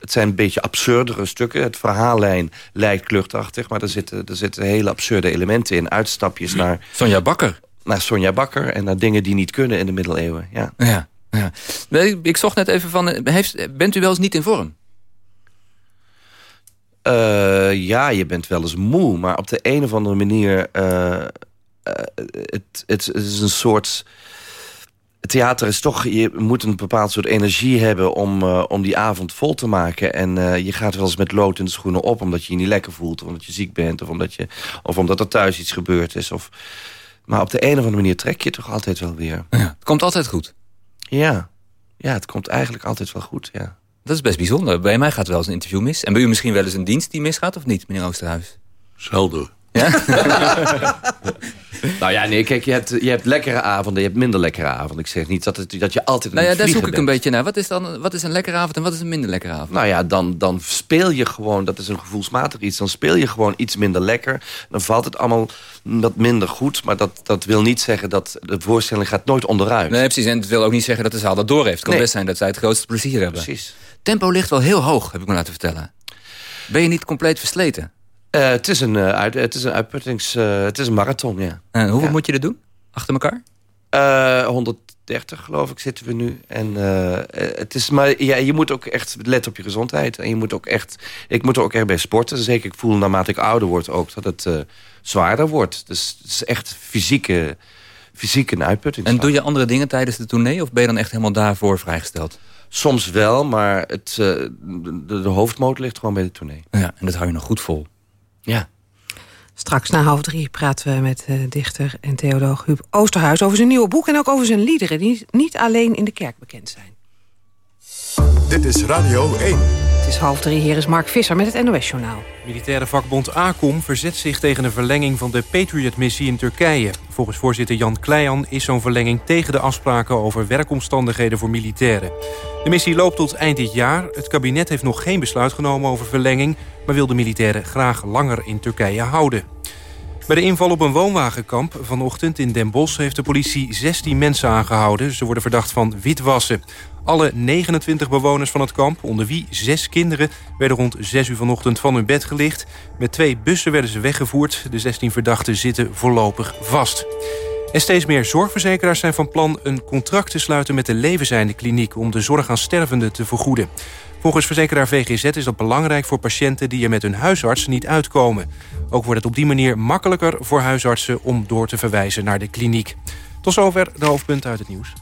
[SPEAKER 16] het zijn een beetje absurdere stukken. Het verhaallijn lijkt kluchtachtig, maar er zitten, er zitten hele absurde elementen in. Uitstapjes naar...
[SPEAKER 3] Sonja Bakker.
[SPEAKER 16] Naar Sonja Bakker en naar dingen die niet kunnen in de middeleeuwen. Ja.
[SPEAKER 3] Ja, ja. Nee, ik zocht net even van, heeft, bent u wel eens niet in vorm?
[SPEAKER 16] Eh, ja, je bent wel eens moe, maar op de een of andere manier... eh, eh, het, het is een soort... Het theater is toch... Je moet een bepaald soort energie hebben om, eh, om die avond vol te maken. En eh, je gaat wel eens met lood in de schoenen op... omdat je je niet lekker voelt, of omdat je ziek bent... of omdat, je, of omdat er thuis iets gebeurd is. Of, maar op de een of andere manier trek je toch altijd wel weer.
[SPEAKER 3] Ja, het komt altijd goed.
[SPEAKER 16] Ja. ja, het komt eigenlijk altijd wel goed, ja.
[SPEAKER 3] Dat is best bijzonder. Bij mij gaat wel eens een interview mis. En bij u misschien wel eens een dienst die misgaat of niet, meneer Oosterhuis?
[SPEAKER 20] Zelden.
[SPEAKER 3] Ja? [LAUGHS] [LAUGHS]
[SPEAKER 16] Nou ja, nee, kijk, je hebt, je hebt lekkere avonden, je hebt minder lekkere avonden. Ik zeg niet dat, het, dat je altijd
[SPEAKER 3] Nou ja, daar zoek ik een beetje naar. Wat is dan wat is een lekkere avond en wat is een minder lekkere avond?
[SPEAKER 16] Nou ja, dan, dan speel je gewoon, dat is een gevoelsmatig iets... dan speel je gewoon iets minder lekker. Dan valt het allemaal wat minder goed. Maar dat, dat wil niet zeggen dat de voorstelling gaat nooit onderuit.
[SPEAKER 3] Nee, precies. En het wil ook niet zeggen dat de zaal dat door heeft. Het kan
[SPEAKER 16] Nee.
[SPEAKER 3] best zijn dat zij het grootste plezier hebben.
[SPEAKER 16] Precies.
[SPEAKER 3] Tempo ligt wel heel hoog, heb ik me laten vertellen. Ben je niet compleet versleten?
[SPEAKER 16] Eh, het, is een, eh, uit, het is een uitputtings... eh, het is een marathon, ja.
[SPEAKER 3] En hoeveel
[SPEAKER 16] Ja.
[SPEAKER 3] moet je er doen? Achter elkaar?
[SPEAKER 16] Eh, 130 geloof ik zitten we nu. En het is maar ja, je moet ook echt letten op je gezondheid. En je moet ook echt. Ik moet er ook echt bij sporten. Zeker ik voel naarmate ik ouder word ook dat het zwaarder wordt. Dus het is echt fysieke, fysiek een uitputting.
[SPEAKER 3] En doe je andere dingen tijdens de tournee? Of ben je dan echt helemaal daarvoor vrijgesteld?
[SPEAKER 16] Soms wel, maar het, de, de hoofdmotor ligt gewoon bij de tournee.
[SPEAKER 3] Ja, en dat hou je nog goed vol.
[SPEAKER 16] Ja.
[SPEAKER 2] Straks na half drie praten we met eh, dichter en theoloog Huub Oosterhuis... over zijn nieuwe boek en ook over zijn liederen... die niet alleen in de kerk bekend zijn.
[SPEAKER 1] Dit is Radio 1.
[SPEAKER 2] Het is half drie, hier is Mark Visser met het NOS-journaal.
[SPEAKER 4] Militaire vakbond ACOM verzet zich tegen een verlenging van de Patriot-missie in Turkije. Volgens voorzitter Jan Kleijan is zo'n verlenging tegen de afspraken over werkomstandigheden voor militairen. De missie loopt tot eind dit jaar. Het kabinet heeft nog geen besluit genomen over verlenging... maar wil de militairen graag langer in Turkije houden. Bij de inval op een woonwagenkamp vanochtend in Den Bosch... heeft de politie 16 mensen aangehouden. Ze worden verdacht van witwassen. Alle 29 bewoners van het kamp, onder wie zes kinderen... werden rond 6 uur vanochtend van hun bed gelicht. Met twee bussen werden ze weggevoerd. De 16 verdachten zitten voorlopig vast. En steeds meer zorgverzekeraars zijn van plan een contract te sluiten met de Levenseinde Kliniek om de zorg aan stervenden te vergoeden. Volgens verzekeraar VGZ is dat belangrijk voor patiënten die er met hun huisarts niet uitkomen. Ook wordt het op die manier makkelijker voor huisartsen om door te verwijzen naar de kliniek. Tot zover de hoofdpunten uit het nieuws.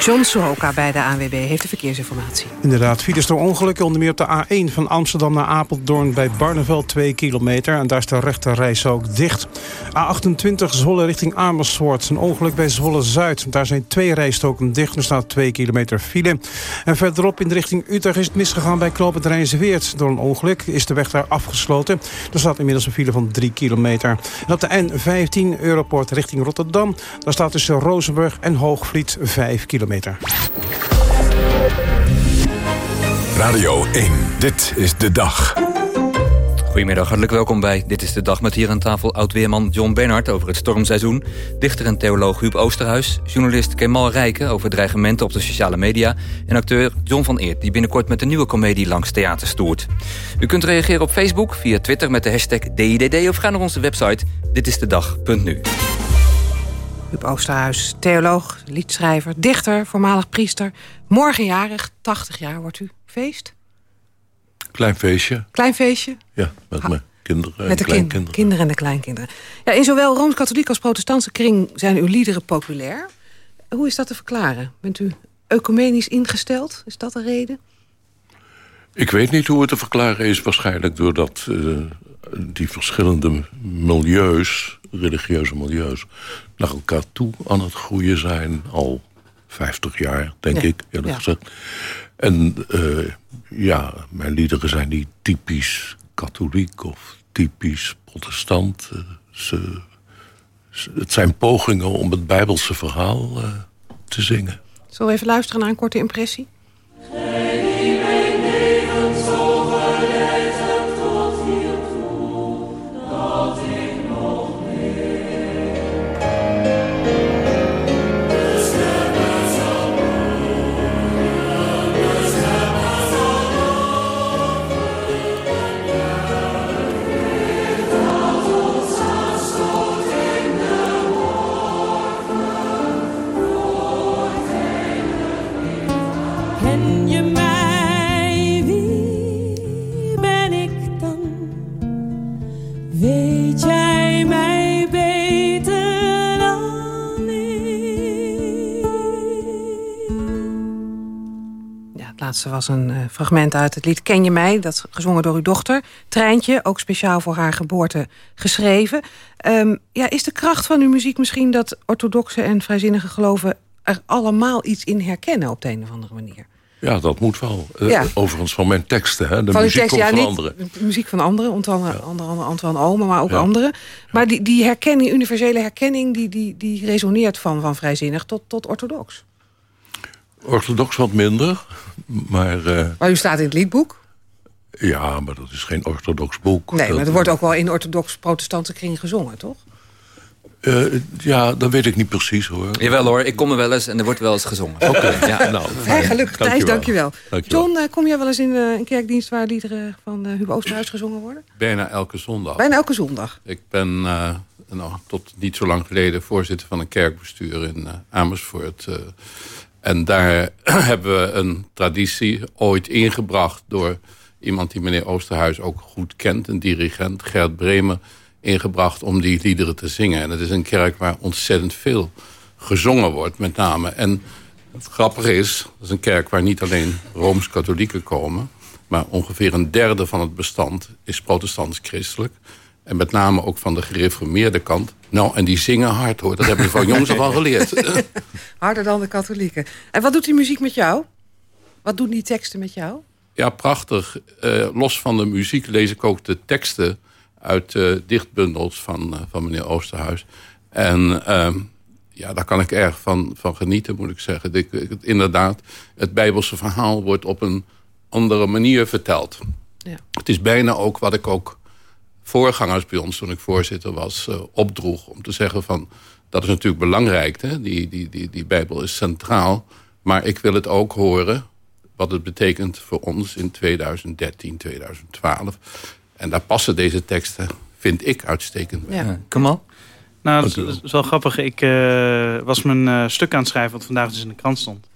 [SPEAKER 2] John Sohoka bij de ANWB heeft de verkeersinformatie.
[SPEAKER 26] Inderdaad, files door ongelukken. Onder meer op de A1 van Amsterdam naar Apeldoorn bij Barneveld 2 kilometer. En daar is de rechte reis ook dicht. A28 Zwolle richting Amersfoort. Een ongeluk bij Zwolle-Zuid. Daar zijn twee rijstoken dicht. Er staat 2 kilometer file. En verderop in de richting Utrecht is het misgegaan bij Knoopend. Door een ongeluk is de weg daar afgesloten. Er staat inmiddels een file van 3 kilometer. En op de N15 Europoort richting Rotterdam. Daar staat tussen Rozenburg en Hoogvliet 5 kilometer.
[SPEAKER 1] Radio 1, dit is de dag.
[SPEAKER 3] Goedemiddag, hartelijk welkom bij Dit is de Dag... met hier aan tafel oud-weerman John Bernhard over het stormseizoen... dichter en theoloog Huub Oosterhuis... journalist Kemal Rijken over dreigementen op de sociale media... en acteur John van Eert, die binnenkort met een nieuwe komedie langs theater stoert. U kunt reageren op Facebook, via Twitter met de hashtag DIDD... of ga naar onze website ditistedag.nu.
[SPEAKER 2] Huub Oosterhuis, theoloog, liedschrijver, dichter, voormalig priester. Morgenjarig, 80 jaar wordt u. Feest?
[SPEAKER 27] Klein feestje.
[SPEAKER 2] Klein feestje?
[SPEAKER 27] Ja, met mijn kinderen en
[SPEAKER 2] Met de kin-
[SPEAKER 27] kleinkinderen.
[SPEAKER 2] kinderen en de kleinkinderen. Ja, in zowel Rooms-Katholiek als protestantse kring zijn uw liederen populair. Hoe is dat te verklaren? Bent u ecumenisch ingesteld? Is dat de reden?
[SPEAKER 27] Ik weet niet hoe het te verklaren is. Waarschijnlijk doordat eh, die verschillende milieus, religieuze milieus... naar elkaar toe aan het groeien zijn. Al 50 jaar, denk
[SPEAKER 28] Ja,
[SPEAKER 27] ik, eerlijk
[SPEAKER 28] ja.
[SPEAKER 27] gezegd. En eh, ja, mijn liederen zijn niet typisch katholiek of typisch protestant. Eh, ze, ze- het zijn pogingen om het Bijbelse verhaal eh, te zingen.
[SPEAKER 2] Zullen we even luisteren naar een korte impressie? Laatste was een eh, fragment uit het lied Ken je mij? Dat is gezongen door uw dochter. Treintje, ook speciaal voor haar geboorte geschreven. Ehm, ja, is de kracht van uw muziek misschien dat orthodoxe en vrijzinnige geloven... er allemaal iets in herkennen op de een of andere manier?
[SPEAKER 27] Ja, dat moet wel. Eh. Overigens van mijn teksten, hè. De
[SPEAKER 2] van
[SPEAKER 27] muziek
[SPEAKER 2] tekst,
[SPEAKER 27] komt
[SPEAKER 2] ja,
[SPEAKER 27] van
[SPEAKER 2] niet
[SPEAKER 27] anderen.
[SPEAKER 2] de muziek van anderen, onder andere, onder andere Antoine Omen, maar ook anderen. Maar die, die herkenning, universele herkenning, die, die, die resoneert van, van vrijzinnig tot, tot orthodox.
[SPEAKER 27] Orthodox wat minder, maar... eh,
[SPEAKER 2] Maar u staat in het liedboek.
[SPEAKER 27] ja, maar dat is geen orthodox boek.
[SPEAKER 2] Nee, maar er wordt ook wel in orthodox-protestantse kring gezongen, toch?
[SPEAKER 27] Eh, ja, dat weet ik niet precies, hoor.
[SPEAKER 3] Jawel hoor, ik kom er wel eens en er wordt wel eens gezongen.
[SPEAKER 27] Oké,
[SPEAKER 3] ja.
[SPEAKER 27] nou. [LAUGHS]
[SPEAKER 2] Hey, gelukkig, Thijs, dankjewel.
[SPEAKER 27] Dankjewel.
[SPEAKER 2] John, eh, kom jij wel eens in een kerkdienst waar liederen van uh, Hugo Oosterhuis gezongen worden?
[SPEAKER 20] Bijna elke zondag.
[SPEAKER 2] Bijna elke zondag.
[SPEAKER 20] Ik ben eh, nou, tot niet zo lang geleden voorzitter van een kerkbestuur in eh, Amersfoort. En daar [CLEARS THROAT] hebben we een traditie ooit ingebracht door iemand die meneer Oosterhuis ook goed kent. Een dirigent, Gert Bremer, ingebracht om die liederen te zingen. En het is een kerk waar ontzettend veel gezongen wordt, met name. En het grappige is, dat is een kerk waar niet alleen Rooms-Katholieken komen... maar ongeveer een derde van het bestand is protestants-christelijk. En met name ook van de gereformeerde kant. Nou, en die zingen hard hoor, dat hebben we van jongs af al geleerd. [LAUGHS]
[SPEAKER 2] Harder dan de katholieken. En wat doet die muziek met jou? Wat doen die teksten met jou?
[SPEAKER 20] Ja, prachtig. Eh, los van de muziek lees ik ook de teksten uit eh, dichtbundels van, eh, van meneer Oosterhuis. En ehm, ja, daar kan ik erg van, van genieten, moet ik zeggen. Ik, ik- inderdaad, het Bijbelse verhaal wordt op een andere manier verteld.
[SPEAKER 2] Ja.
[SPEAKER 20] Het is bijna ook wat ik ook voorgangers bij ons, toen ik voorzitter was, eh, opdroeg. Om te zeggen van, dat is natuurlijk belangrijk. Hè? Die, die, die, die Bijbel is centraal. Maar ik wil het ook horen wat het betekent voor ons in 2013, 2012. En daar passen deze teksten, vind ik, uitstekend bij.
[SPEAKER 2] Ja.
[SPEAKER 3] Kamal?
[SPEAKER 15] Nou, dat is, dat is wel grappig. Ik eh, was mijn eh, stuk aan het schrijven... wat vandaag dus in de krant stond.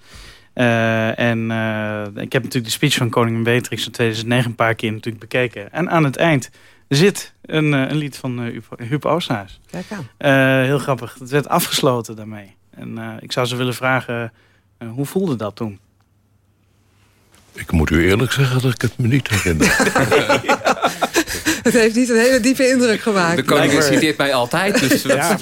[SPEAKER 15] Eh, en eh, ik heb natuurlijk de speech van koningin Beatrix... in 2009 een paar keer natuurlijk bekeken. En aan het eind zit een, eh, een lied van uh, Huub Oosterhuis.
[SPEAKER 2] Kijk aan.
[SPEAKER 15] Eh, heel grappig. Het werd afgesloten daarmee. En eh, ik zou ze willen vragen... hoe voelde dat toen?
[SPEAKER 27] Ik moet u eerlijk zeggen dat ik het me niet herinner. [LAUGHS]
[SPEAKER 2] Het heeft niet een hele diepe indruk gemaakt.
[SPEAKER 3] De koningin citeert mij altijd. Dus [LAUGHS] [LAUGHS]
[SPEAKER 15] Ja.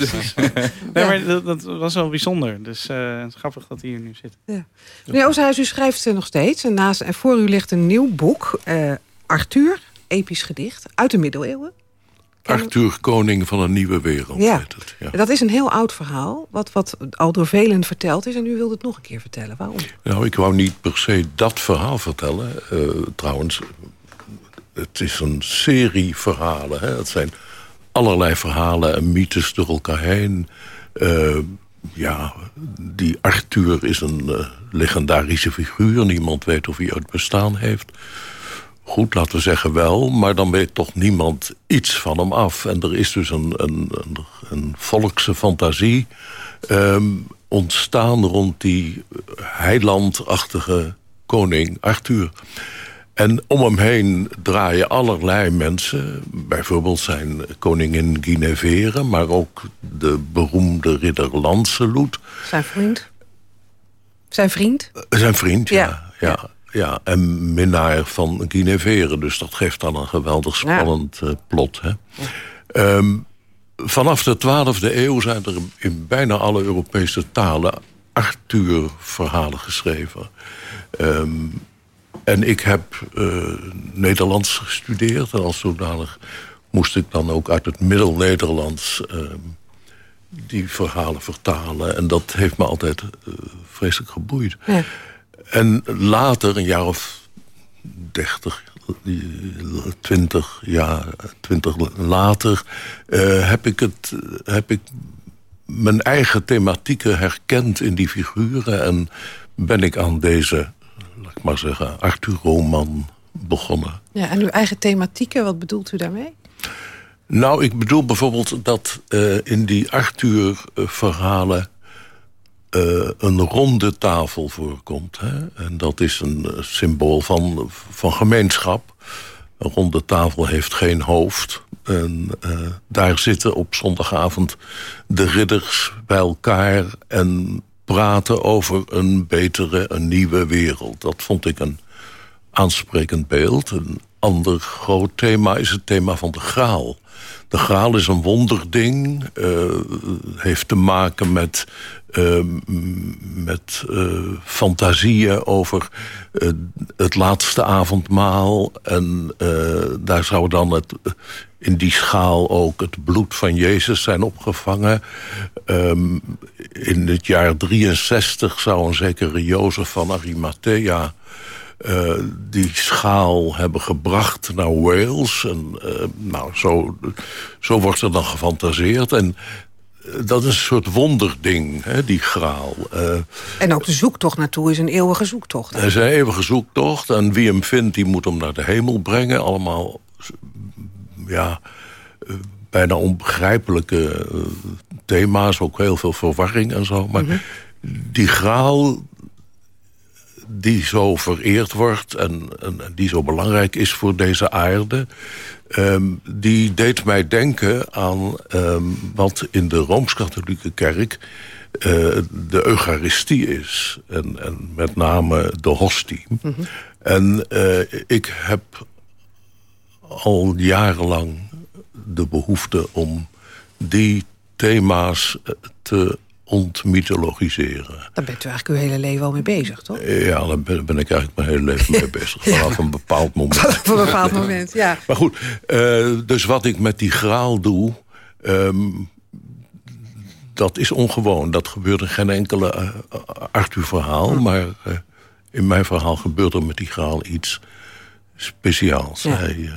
[SPEAKER 15] Nee, maar dat, dat was wel bijzonder. Dus eh, het is grappig dat hij hier nu zit.
[SPEAKER 2] Ja. Meneer Oosterhuis, u schrijft nog steeds. En, naast, en voor u ligt een nieuw boek. eh, Arthur, episch gedicht, uit de middeleeuwen.
[SPEAKER 27] Arthur, koning van een nieuwe wereld.
[SPEAKER 2] Ja.
[SPEAKER 27] het, ja.
[SPEAKER 2] Dat is een heel oud verhaal, wat, wat al door velen verteld is. En u wilde het nog een keer vertellen. Waarom?
[SPEAKER 27] Nou, ik wou niet per se dat verhaal vertellen. Eh, trouwens, het is een serie verhalen. Hè. Het zijn allerlei verhalen en mythes door elkaar heen. Eh, ja, die Arthur is een eh, legendarische figuur. Niemand weet of hij uit bestaan heeft. Goed, laten we zeggen wel, maar dan weet toch niemand iets van hem af. En er is dus een, een, een, een volkse fantasie ehm, ontstaan rond die heilandachtige koning Arthur. En om hem heen draaien allerlei mensen. Bijvoorbeeld zijn koningin Guinevere, maar ook de beroemde ridder Lancelot.
[SPEAKER 2] Zijn vriend? Zijn vriend?
[SPEAKER 27] Zijn vriend, ja.
[SPEAKER 2] Ja.
[SPEAKER 27] ja. Ja. en minnaar van Guinevere. Dus dat geeft dan een geweldig spannend eh, plot. Hè? Ehm, vanaf de 12e eeuw zijn er in bijna alle Europese talen Arthur-verhalen geschreven. Ehm, en ik heb eh, Nederlands gestudeerd. En als zodanig moest ik dan ook uit het Middel-Nederlands... ehm, die verhalen vertalen. En dat heeft me altijd eh, vreselijk geboeid.
[SPEAKER 2] Ja.
[SPEAKER 27] En later, een jaar of dertig, twintig jaar, twintig later... eh, heb, ik het, heb ik mijn eigen thematieken herkend in die figuren... en ben ik aan deze, laat ik maar zeggen, Arthur-roman begonnen.
[SPEAKER 2] Ja, en uw eigen thematieken, wat bedoelt u daarmee?
[SPEAKER 27] Nou, ik bedoel bijvoorbeeld dat eh, in die Arthur-verhalen... eh, een ronde tafel voorkomt. Hè? En dat is een eh, symbool van, van gemeenschap. Een ronde tafel heeft geen hoofd. En eh, daar zitten op zondagavond de ridders bij elkaar... en praten over een betere, een nieuwe wereld. Dat vond ik een aansprekend beeld. Een ander groot thema is het thema van de graal. De graal is een wonderding. eh, heeft te maken met, eh, met eh, fantasieën over eh, het laatste avondmaal. En eh, daar zou dan het, in die schaal ook het bloed van Jezus zijn opgevangen. Ehm, in het jaar 63 zou een zekere Jozef van Arimathea... die schaal hebben gebracht naar Wales. En, nou, zo, zo wordt er dan gefantaseerd. En dat is een soort wonderding, hè, die graal. Eh,
[SPEAKER 2] En ook de zoektocht naartoe is een eeuwige zoektocht.
[SPEAKER 27] hij is een eeuwige zoektocht. En wie hem vindt, die moet hem naar de hemel brengen. Allemaal, ja, eh, bijna onbegrijpelijke eh, thema's. Ook heel veel verwarring en zo. Maar die graal die zo vereerd wordt en, en, die zo belangrijk is voor deze aarde... ehm, die deed mij denken aan ehm, wat in de Rooms-Katholieke Kerk... eh, de Eucharistie is. En, en met name de hostie. En eh, ik heb al jarenlang de behoefte om die thema's eh, te ontmythologiseren.
[SPEAKER 2] Daar bent u eigenlijk uw hele leven al mee bezig, toch?
[SPEAKER 27] Ja, daar ben, ben ik eigenlijk mijn hele leven mee bezig. [LAUGHS] Vanaf een bepaald [LAUGHS] moment.
[SPEAKER 2] Op een bepaald moment, ja.
[SPEAKER 27] Maar goed, eh, dus wat ik met die graal doe... ehm, dat is ongewoon. Dat gebeurt in geen enkele eh, Arthur-verhaal. Maar eh, in mijn verhaal gebeurt er met die graal iets speciaals.
[SPEAKER 2] Ja.
[SPEAKER 27] Eh,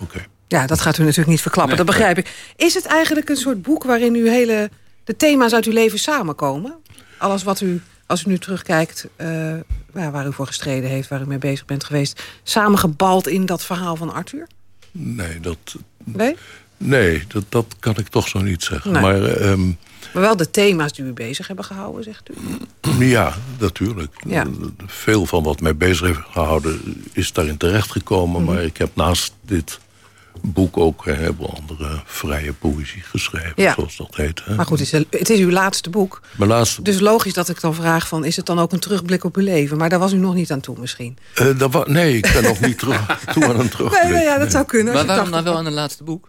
[SPEAKER 27] Oké.
[SPEAKER 2] Ja, dat gaat u natuurlijk niet verklappen,
[SPEAKER 27] Nee.
[SPEAKER 2] dat begrijp ik. Is het eigenlijk een soort boek waarin uw hele, de thema's uit uw leven samenkomen? Alles wat u, als u nu terugkijkt, eh, waar u voor gestreden heeft... waar u mee bezig bent geweest, samengebald in dat verhaal van Arthur?
[SPEAKER 27] Nee, dat,
[SPEAKER 2] Nee?
[SPEAKER 27] nee dat, dat kan ik toch zo niet zeggen.
[SPEAKER 2] Nee.
[SPEAKER 27] Maar ehm,
[SPEAKER 2] Maar wel de thema's die u bezig hebben gehouden, zegt u?
[SPEAKER 27] Ja, natuurlijk.
[SPEAKER 2] Ja.
[SPEAKER 27] Veel van wat mij bezig heeft gehouden is daarin terechtgekomen.
[SPEAKER 2] Mhm.
[SPEAKER 27] Maar ik heb naast dit boek ook een heleboel andere vrije poëzie geschreven,
[SPEAKER 2] Ja.
[SPEAKER 27] zoals dat heet. Hè.
[SPEAKER 2] Maar goed, het is, het is uw laatste boek.
[SPEAKER 27] Mijn laatste
[SPEAKER 2] Dus logisch dat ik dan vraag van, is het dan ook een terugblik op uw leven? Maar daar was u nog niet aan toe misschien.
[SPEAKER 27] Eh, nee, ik ben nog niet terug, [LAUGHS] toe aan een terugblik.
[SPEAKER 2] Nee, nee, ja, dat zou kunnen.
[SPEAKER 3] Maar waarom dan wel aan het laatste boek?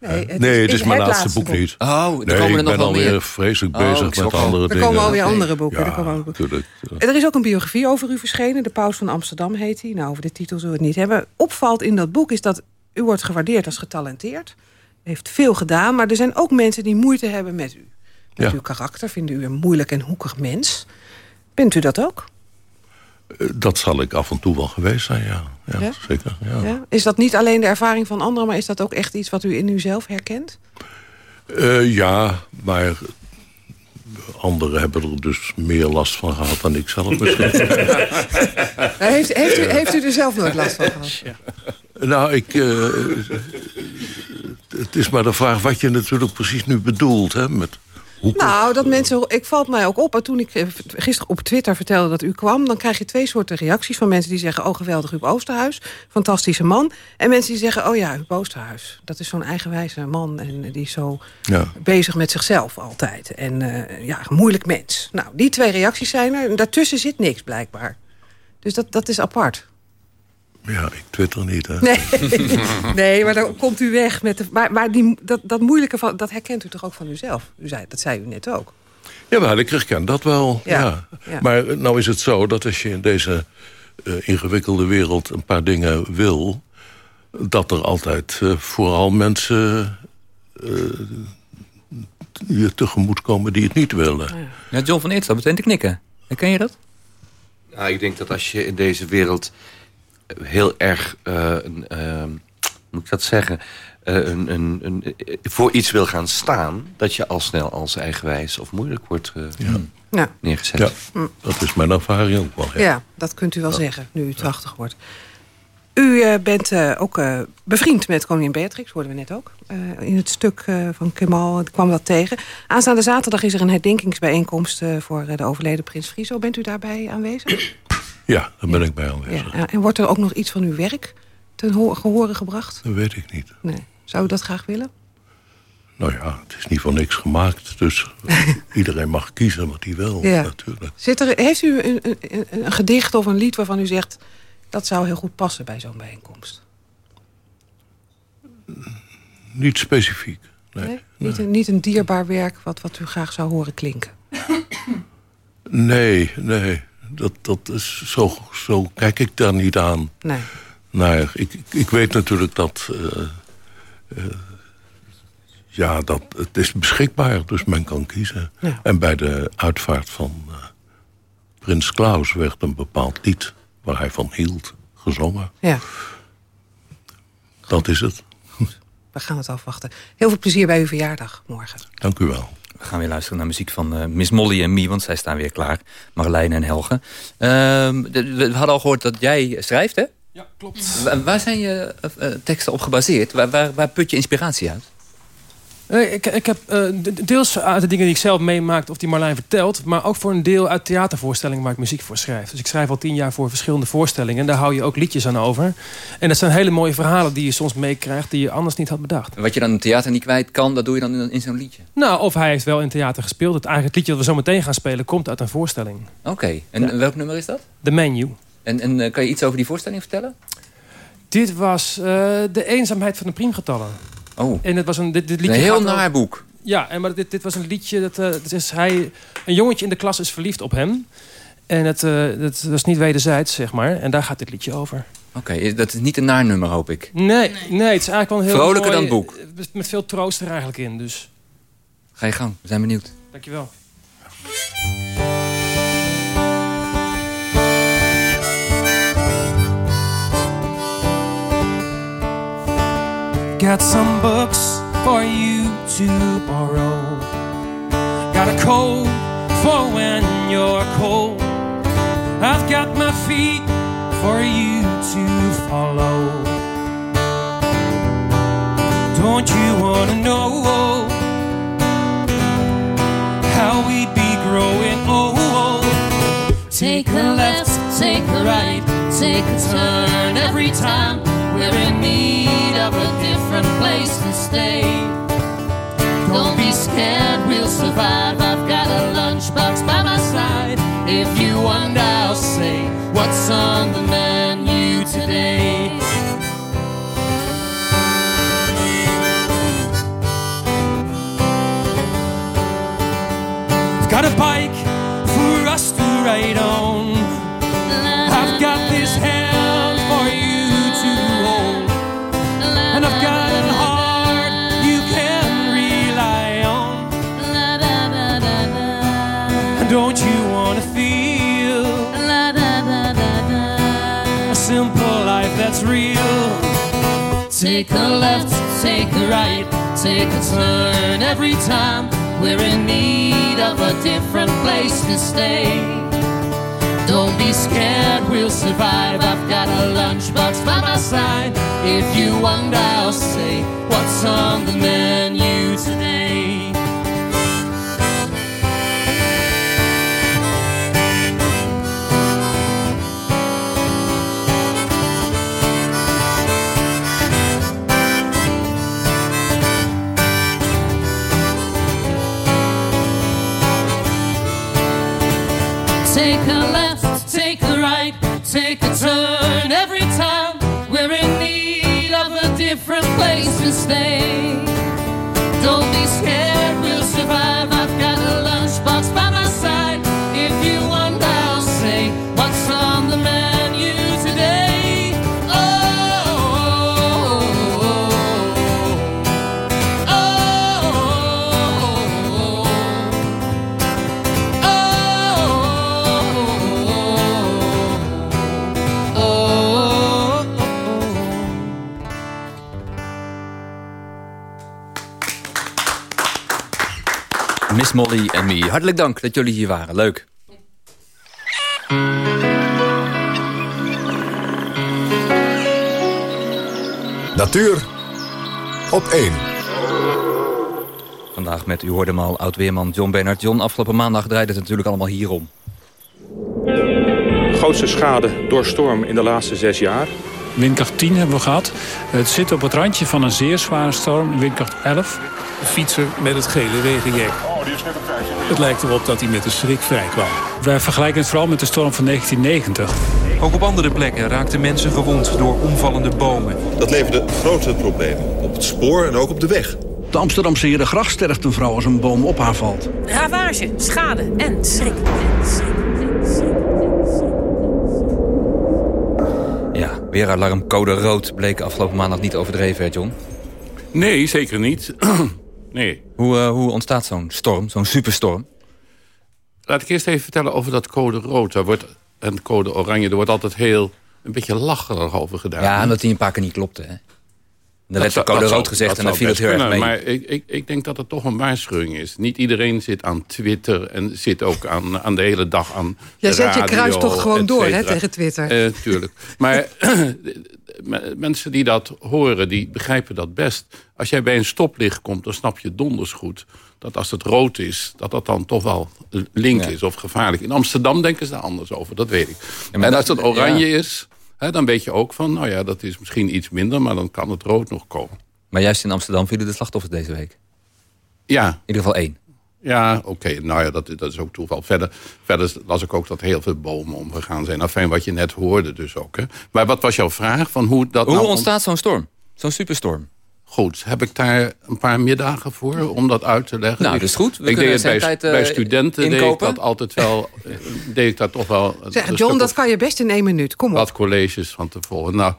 [SPEAKER 2] Nee, het
[SPEAKER 27] nee, het is
[SPEAKER 2] het
[SPEAKER 27] mijn laatste boek niet.
[SPEAKER 3] Oh, er
[SPEAKER 27] nee,
[SPEAKER 3] komen er
[SPEAKER 27] ik
[SPEAKER 3] nog
[SPEAKER 27] ben
[SPEAKER 3] wel
[SPEAKER 27] alweer
[SPEAKER 3] meer.
[SPEAKER 27] vreselijk
[SPEAKER 3] Oh,
[SPEAKER 27] bezig met andere
[SPEAKER 2] Er
[SPEAKER 27] dingen.
[SPEAKER 2] komen alweer andere boeken.
[SPEAKER 27] Ja,
[SPEAKER 2] er komen boeken. Er is ook een biografie over u verschenen. De Paus van Amsterdam heet hij. Nou, over de titel zullen we het niet hebben. Opvalt in dat boek is dat u wordt gewaardeerd als getalenteerd. U heeft veel gedaan, maar er zijn ook mensen die moeite hebben met u. Met
[SPEAKER 27] Ja.
[SPEAKER 2] uw karakter vinden u een moeilijk en hoekig mens. Bent u dat ook?
[SPEAKER 27] Dat zal ik af en toe wel geweest zijn, ja. Ja,
[SPEAKER 2] Ja?
[SPEAKER 27] zeker. Ja.
[SPEAKER 2] Ja? Is dat niet alleen de ervaring van anderen... maar is dat ook echt iets wat u in uzelf herkent?
[SPEAKER 27] Eh, ja, maar anderen hebben er dus meer last van gehad dan ik zelf misschien. [LAUGHS]
[SPEAKER 2] Nou, heeft, heeft, u, heeft u er zelf nooit last van gehad?
[SPEAKER 27] Nou, ik, eh, het is maar de vraag wat je natuurlijk precies nu bedoelt. Hè, met
[SPEAKER 2] Nou, dat mensen, ik valt mij ook op. En toen ik eh, gisteren op Twitter vertelde dat u kwam... dan krijg je twee soorten reacties van mensen die zeggen... oh, geweldig, Huub Oosterhuis, fantastische man. En mensen die zeggen, oh ja, Huub Oosterhuis. Dat is zo'n eigenwijze man en die is zo
[SPEAKER 27] Ja.
[SPEAKER 2] bezig met zichzelf altijd. En eh, ja, een moeilijk mens. Nou, die twee reacties zijn er. En daartussen zit niks, blijkbaar. Dus dat, dat is apart.
[SPEAKER 27] Ja, ik twitter niet, hè.
[SPEAKER 2] Nee, [LAUGHS] nee maar dan komt u weg met de. Maar, maar die, dat, dat moeilijke van, dat herkent u toch ook van uzelf? U zei, dat zei u net ook.
[SPEAKER 27] Jawel, ik herken dat wel.
[SPEAKER 2] Ja,
[SPEAKER 27] Ja.
[SPEAKER 2] ja.
[SPEAKER 27] Maar nou is het zo dat als je in deze eh, ingewikkelde wereld een paar dingen wil... dat er altijd eh, vooral mensen eh, je tegemoet komen die het niet willen.
[SPEAKER 3] Ja, John van Eerst, dat betekent te knikken. Herken je dat?
[SPEAKER 16] Nou, ik denk dat als je in deze wereld heel erg, eh, een, eh, hoe moet ik dat zeggen, eh, een, een, een, voor iets wil gaan staan, dat je al snel als eigenwijs of moeilijk wordt eh,
[SPEAKER 2] Ja.
[SPEAKER 16] neergezet.
[SPEAKER 27] Ja,
[SPEAKER 2] Hm.
[SPEAKER 27] dat is mijn ervaring ook wel.
[SPEAKER 2] Ja, dat kunt u wel zeggen, nu u 80 wordt. U bent eh, ook eh, bevriend met koningin Beatrix, hoorden we net ook. Eh, in het stuk eh, van Kemal kwam dat tegen. Aanstaande zaterdag is er een herdenkingsbijeenkomst... eh, voor de overleden prins Friso. Bent u daarbij aanwezig?
[SPEAKER 27] Ja, daar ben ik bij aanwezig.
[SPEAKER 2] Ja. En wordt er ook nog iets van uw werk ten ho- gehore gebracht?
[SPEAKER 27] Dat weet ik niet.
[SPEAKER 2] Nee. Zou u dat graag willen?
[SPEAKER 27] Nou ja, het is niet voor niks gemaakt. Dus [LAUGHS] iedereen mag kiezen wat hij wil,
[SPEAKER 2] Ja.
[SPEAKER 27] natuurlijk.
[SPEAKER 2] Zit er, heeft u een, een, een, een gedicht of een lied waarvan u zegt... Dat zou heel goed passen bij zo'n bijeenkomst.
[SPEAKER 27] Niet specifiek. Nee.
[SPEAKER 2] Nee? Niet, een, niet een dierbaar werk wat, wat u graag zou horen klinken.
[SPEAKER 27] Nee, nee. Dat, dat is, zo, zo kijk ik daar niet aan.
[SPEAKER 2] Nee.
[SPEAKER 27] Nou, ik, ik, ik weet natuurlijk dat... eh, eh, ja, dat het is beschikbaar, dus men kan kiezen.
[SPEAKER 2] Ja.
[SPEAKER 27] En bij de uitvaart van eh, Prins Klaus werd een bepaald lied... waar hij van hield, gezongen.
[SPEAKER 2] Ja,
[SPEAKER 27] Dat is het.
[SPEAKER 2] we gaan het afwachten. Heel veel plezier bij uw verjaardag morgen.
[SPEAKER 27] Dank u wel.
[SPEAKER 3] We gaan weer luisteren naar muziek van eh, Miss Molly en Mie, want zij staan weer klaar. Marlijn en Helge. Ehm, we hadden al gehoord dat jij schrijft, hè?
[SPEAKER 21] Ja, klopt.
[SPEAKER 3] Wa- waar zijn je eh, eh, teksten op gebaseerd? Waar, waar, waar put je inspiratie uit?
[SPEAKER 21] Eh, Ik, ik heb eh, de- deels uit de dingen die ik zelf meemaakt of die Marlijn vertelt... maar ook voor een deel uit theatervoorstellingen waar ik muziek voor schrijf. Dus ik schrijf al tien jaar voor verschillende voorstellingen... en daar hou je ook liedjes aan over. En dat zijn hele mooie verhalen die je soms meekrijgt... die je anders niet had bedacht.
[SPEAKER 3] En wat je dan in theater niet kwijt kan, dat doe je dan in, zo'n liedje?
[SPEAKER 21] Nou, of hij heeft wel in theater gespeeld. Het, eigenlijk het liedje dat we zo meteen gaan spelen komt uit een voorstelling.
[SPEAKER 3] Oké, en welk nummer is dat?
[SPEAKER 21] The Menu.
[SPEAKER 3] En, en eh, kan je iets over die voorstelling vertellen?
[SPEAKER 21] Dit was de eenzaamheid van de priemgetallen.
[SPEAKER 3] Oh,
[SPEAKER 21] En het was een, dit, dit liedje
[SPEAKER 3] een heel naar boek.
[SPEAKER 21] Ja, en maar dit, dit was een liedje. Dat, eh, dat is hij, een jongetje in de klas is verliefd op hem. En het, eh dat was niet wederzijds, zeg maar. En daar gaat dit liedje over.
[SPEAKER 3] Oké, dat is niet een naar nummer, hoop ik.
[SPEAKER 21] Nee, nee, het is eigenlijk wel een heel
[SPEAKER 3] Vrolijker
[SPEAKER 21] mooi-
[SPEAKER 3] dan het boek.
[SPEAKER 21] Met, met veel troost er eigenlijk in, dus
[SPEAKER 3] Ga je gang, we zijn benieuwd.
[SPEAKER 21] dankjewel. Got some books for you to borrow. Got a coat for when you're cold. I've got my feet for you to follow. Don't you wanna know how we'd be growing old?
[SPEAKER 13] Take a left, take a right, take a turn every time we're in need of a different place to stay. Don't be scared, we'll survive. I've got a lunchbox by my side. If you wonder, I'll say, What's on the menu today?
[SPEAKER 21] I've got a bike for us to ride on. That's real?
[SPEAKER 13] Take a left, take a right, take a turn every time we're in need of a different place to stay. Don't be scared, we'll survive. I've got a lunchbox by my side. If you wonder, I'll say, What's on the menu grace to.
[SPEAKER 3] Molly en Mie, hartelijk dank dat jullie hier waren. Leuk.
[SPEAKER 1] Natuur op 1.
[SPEAKER 3] Vandaag met, u hoorde al, oud-weerman John Bernard. John, afgelopen maandag draaide het natuurlijk allemaal hierom.
[SPEAKER 29] grootste schade door storm in de laatste zes jaar.
[SPEAKER 30] Windkracht 10 hebben we gehad. Het zit op het randje van een zeer zware storm, windkracht 11.
[SPEAKER 31] De fietser met het gele regenjek. Het lijkt erop dat hij met een schrik vrij kwam.
[SPEAKER 30] wij vergelijken het vooral met de storm van 1990.
[SPEAKER 32] Ook op andere plekken raakten mensen gewond door omvallende bomen.
[SPEAKER 33] Dat leverde grote problemen. Op het spoor en ook op de weg.
[SPEAKER 31] De Amsterdamse Herengracht sterft een vrouw als een boom op haar valt.
[SPEAKER 34] Ravage, schade en schrik.
[SPEAKER 3] Ja, weeralarm code rood bleek afgelopen maandag niet overdreven, hè John?
[SPEAKER 20] Nee, zeker niet. [CLEARS THROAT] nee.
[SPEAKER 3] Hoe, uh, hoe ontstaat zo'n storm, zo'n superstorm?
[SPEAKER 20] Laat ik eerst even vertellen over dat code rood. Daar wordt, en code oranje, er wordt altijd heel een beetje lacherig over gedaan.
[SPEAKER 3] Ja, omdat hij een paar keer niet klopte, hè? Dan werd de code rood gezegd en dan viel het heel erg mee.
[SPEAKER 20] Maar ik, ik, ik denk dat het toch een waarschuwing is. Niet iedereen zit aan Twitter en zit ook aan, aan de hele dag aan
[SPEAKER 2] Jij zet je kruis toch gewoon door hè, tegen Twitter?
[SPEAKER 20] Uh, tuurlijk. Maar [CLEARS THROAT] mensen die dat horen, die begrijpen dat best. Als jij bij een stoplicht komt, dan snap je donders goed... dat als het rood is, dat dat dan toch wel link ja. is of gevaarlijk. In Amsterdam denken ze daar anders over, dat weet ik. Ja, en als het oranje ja. is... He, dan weet je ook van, nou ja, dat is misschien iets minder... maar dan kan het rood nog komen.
[SPEAKER 3] Maar juist in Amsterdam vielen de slachtoffers deze week?
[SPEAKER 20] Ja.
[SPEAKER 3] In ieder geval één?
[SPEAKER 20] Ja, oké. Okay. Nou ja, dat, dat is ook toeval. Verder, verder las ik ook dat heel veel bomen omgegaan zijn. Enfin, wat je net hoorde dus ook. Hè. Maar wat was jouw vraag? Van hoe dat
[SPEAKER 3] hoe
[SPEAKER 20] nou
[SPEAKER 3] ontstaat zo'n storm? Zo'n superstorm?
[SPEAKER 20] Goed, heb ik daar een paar middagen voor om dat uit te leggen?
[SPEAKER 3] Nou, dat is goed. We
[SPEAKER 20] ik deed het bij,
[SPEAKER 3] tijd, uh,
[SPEAKER 20] bij studenten deed ik dat altijd wel. [LAUGHS] deed ik dat toch wel.
[SPEAKER 2] Zeg, John, dat kan je best in één minuut. Kom op.
[SPEAKER 20] Wat colleges van tevoren. Nou,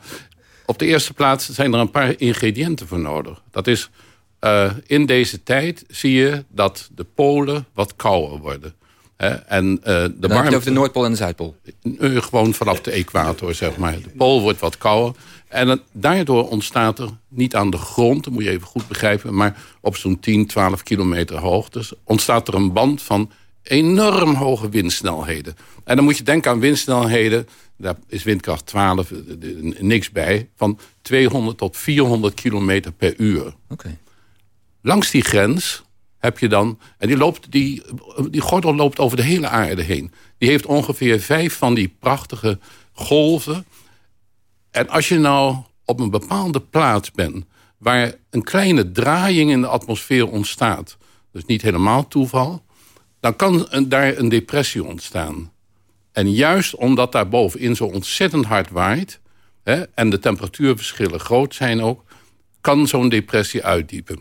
[SPEAKER 20] op de eerste plaats zijn er een paar ingrediënten voor nodig. Dat is uh, in deze tijd zie je dat de polen wat kouder worden. Hè? En, uh, de
[SPEAKER 3] Dan warmte, over de Noordpool en de Zuidpool?
[SPEAKER 20] Uh, gewoon vanaf de equator, zeg maar. De pool wordt wat kouder. En het, daardoor ontstaat er niet aan de grond, dat moet je even goed begrijpen... maar op zo'n 10, 12 kilometer hoogte ontstaat er een band van enorm hoge windsnelheden. En dan moet je denken aan windsnelheden, daar is windkracht 12 niks bij... van 200 tot 400 kilometer per uur.
[SPEAKER 3] Okay.
[SPEAKER 20] Langs die grens heb je dan... en die, loopt, die, die gordel loopt over de hele aarde heen. Die heeft ongeveer vijf van die prachtige golven... En als je nou op een bepaalde plaats bent... waar een kleine draaiing in de atmosfeer ontstaat... dus niet helemaal toeval... dan kan daar een depressie ontstaan. En juist omdat daar bovenin zo ontzettend hard waait... Hè, en de temperatuurverschillen groot zijn ook... kan zo'n depressie uitdiepen.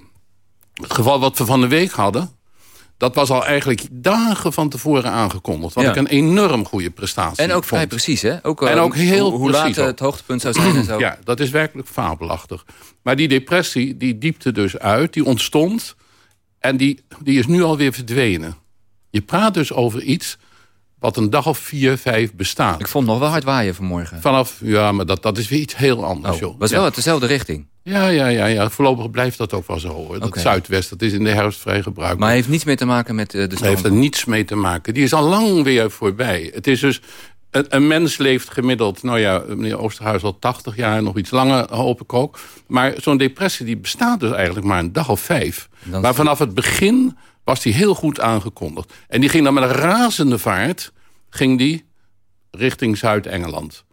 [SPEAKER 20] Het geval wat we van de week hadden... dat was al eigenlijk dagen van tevoren aangekondigd. Wat
[SPEAKER 3] Ja.
[SPEAKER 20] ik een enorm goede prestatie
[SPEAKER 3] En ook vrij precies, hè? Ook,
[SPEAKER 20] en
[SPEAKER 3] eh,
[SPEAKER 20] ook heel
[SPEAKER 3] hoe, hoe laat het hoogtepunt zou zijn en zo. [CLEARS THROAT]
[SPEAKER 20] Ja, dat is werkelijk fabelachtig. Maar die depressie, die diepte dus uit, die ontstond... en die, die is nu alweer verdwenen. Je praat dus over iets wat een dag of vier, vijf bestaat.
[SPEAKER 3] Ik vond nog wel hard waaien vanmorgen.
[SPEAKER 20] Vanaf, ja, maar dat, dat is weer iets heel anders,
[SPEAKER 3] Oh,
[SPEAKER 20] joh.
[SPEAKER 3] was
[SPEAKER 20] ja.
[SPEAKER 3] wel uit dezelfde richting.
[SPEAKER 20] Ja, ja, ja, ja, voorlopig blijft dat ook wel zo, hoor. Dat zuidwest, dat is in de herfst vrij gebruikelijk.
[SPEAKER 3] Maar heeft niets meer te maken met eh, de storm.
[SPEAKER 20] heeft er niets mee te maken. Die is al lang weer voorbij. Het is dus... Een, een mens leeft gemiddeld, nou ja, meneer Oosterhuis al 80 jaar, nog iets langer hoop ik ook. Maar zo'n depressie die bestaat dus eigenlijk maar een dag of vijf. Maar vanaf het begin was die heel goed aangekondigd. En die ging dan met een razende vaart, ging die richting Zuid-Engeland.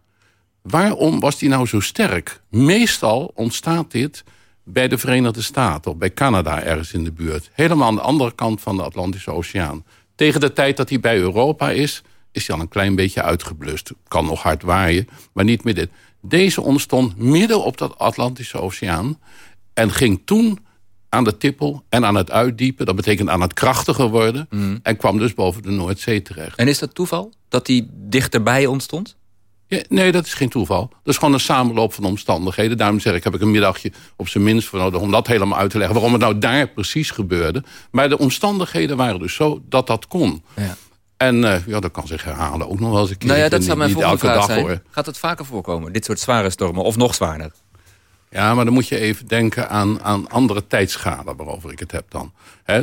[SPEAKER 20] Waarom was die nou zo sterk? Meestal ontstaat dit bij de Verenigde Staten... of bij Canada ergens in de buurt. Helemaal aan de andere kant van de Atlantische Oceaan. Tegen de tijd dat hij bij Europa is... is hij al een klein beetje uitgeblust. Kan nog hard waaien, maar niet meer dit. Deze ontstond midden op dat Atlantische Oceaan... en ging toen aan de tippel en aan het uitdiepen. Dat betekent aan het krachtiger worden. En kwam dus boven de Noordzee terecht.
[SPEAKER 3] En is dat toeval? Dat die dichterbij ontstond?
[SPEAKER 20] Ja, nee, dat is geen toeval. Dat is gewoon een samenloop van omstandigheden. Daarom zeg ik, heb ik een middagje op zijn minst voor nodig... om dat helemaal uit te leggen, waarom het nou daar precies gebeurde. Maar de omstandigheden waren dus zo dat dat kon.
[SPEAKER 3] Ja.
[SPEAKER 20] En eh, ja, dat kan zich herhalen ook nog wel eens een keer.
[SPEAKER 3] Nou ja, dat zou mijn volgende
[SPEAKER 20] elke
[SPEAKER 3] vraag
[SPEAKER 20] dag,
[SPEAKER 3] zijn.
[SPEAKER 20] hoor.
[SPEAKER 3] Gaat het vaker voorkomen, dit soort zware stormen? Of nog zwaarder?
[SPEAKER 20] Ja, maar dan moet je even denken aan, aan andere tijdschalen waarover ik het heb dan.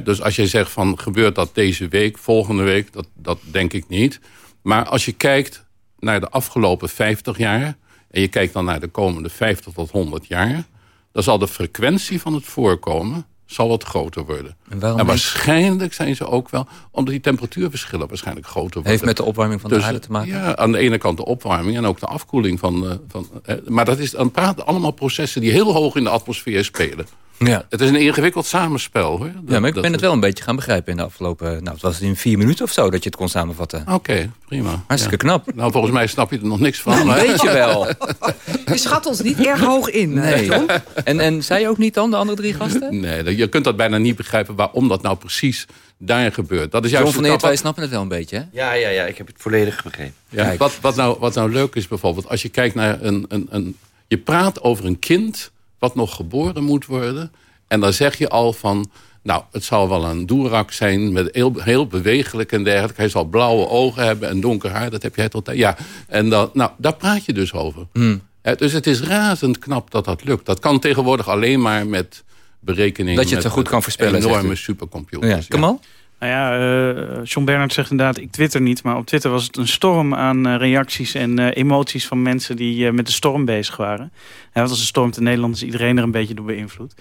[SPEAKER 20] Dus als je zegt van gebeurt dat deze week, volgende week, dat, dat denk ik niet. Maar als je kijkt naar de afgelopen 50 jaar... en je kijkt dan naar de komende 50 tot 100 jaar... dan zal de frequentie van het voorkomen zal wat groter worden.
[SPEAKER 3] En
[SPEAKER 20] waarschijnlijk zijn ze ook wel... omdat die temperatuurverschillen waarschijnlijk groter worden.
[SPEAKER 3] Heeft met de opwarming van de
[SPEAKER 20] Dus,
[SPEAKER 3] aarde te maken?
[SPEAKER 20] Ja, aan de ene kant de opwarming en ook de afkoeling van... eh, van eh, maar dat is, dan praten allemaal processen die heel hoog in de atmosfeer spelen.
[SPEAKER 3] Ja.
[SPEAKER 20] Het is een ingewikkeld samenspel. Hoor.
[SPEAKER 3] ja, maar ik ben het wel een beetje gaan begrijpen in de afgelopen... Nou, het was in vier minuten of zo dat je het kon samenvatten.
[SPEAKER 20] Oké, prima.
[SPEAKER 3] Hartstikke
[SPEAKER 20] Ja.
[SPEAKER 3] knap.
[SPEAKER 20] Nou, volgens mij snap je er nog niks van.
[SPEAKER 3] Weet je wel. [LAUGHS]
[SPEAKER 2] Je schat ons niet erg hoog in, eh,
[SPEAKER 3] Nee.
[SPEAKER 2] John.
[SPEAKER 3] En, en zij ook niet dan, de andere drie gasten? [LAUGHS]
[SPEAKER 20] Nee, dat- je kunt dat bijna niet begrijpen waarom dat nou precies daar gebeurt. Dat is juist
[SPEAKER 3] John van
[SPEAKER 20] het-
[SPEAKER 3] Eertwij
[SPEAKER 20] wat-
[SPEAKER 3] snappen het wel een beetje, hè?
[SPEAKER 16] Ja, ja, ja, ik heb het volledig begrepen.
[SPEAKER 20] Ja, wat, wat, nou, wat nou leuk is bijvoorbeeld, als je kijkt naar een, een, een... Je praat over een kind wat nog geboren moet worden. En dan zeg je al van... Nou, het zal wel een doerak zijn, met heel, heel bewegelijk en dergelijke. Hij zal blauwe ogen hebben en donker haar, dat heb jij tot... Ja, en dan, nou, daar praat je dus over.
[SPEAKER 3] Hmm.
[SPEAKER 20] Dus het is razend knap dat dat lukt. Dat kan tegenwoordig alleen maar met berekeningen.
[SPEAKER 3] Dat je het zo goed kan voorspellen,
[SPEAKER 20] Enorme supercomputers.
[SPEAKER 3] Ja, Kamal?
[SPEAKER 15] Nou ja, eh, John Bernard zegt inderdaad, ik twitter niet. Maar op Twitter was het een storm aan eh, reacties en eh, emoties van mensen die met de storm bezig waren. Ja, want als een storm in Nederland is iedereen er een beetje door beïnvloed.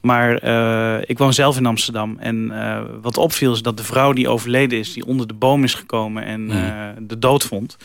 [SPEAKER 15] Maar ik woon zelf in Amsterdam. En wat opviel is dat de vrouw die overleden is, die onder de boom is gekomen en eh, de dood vond,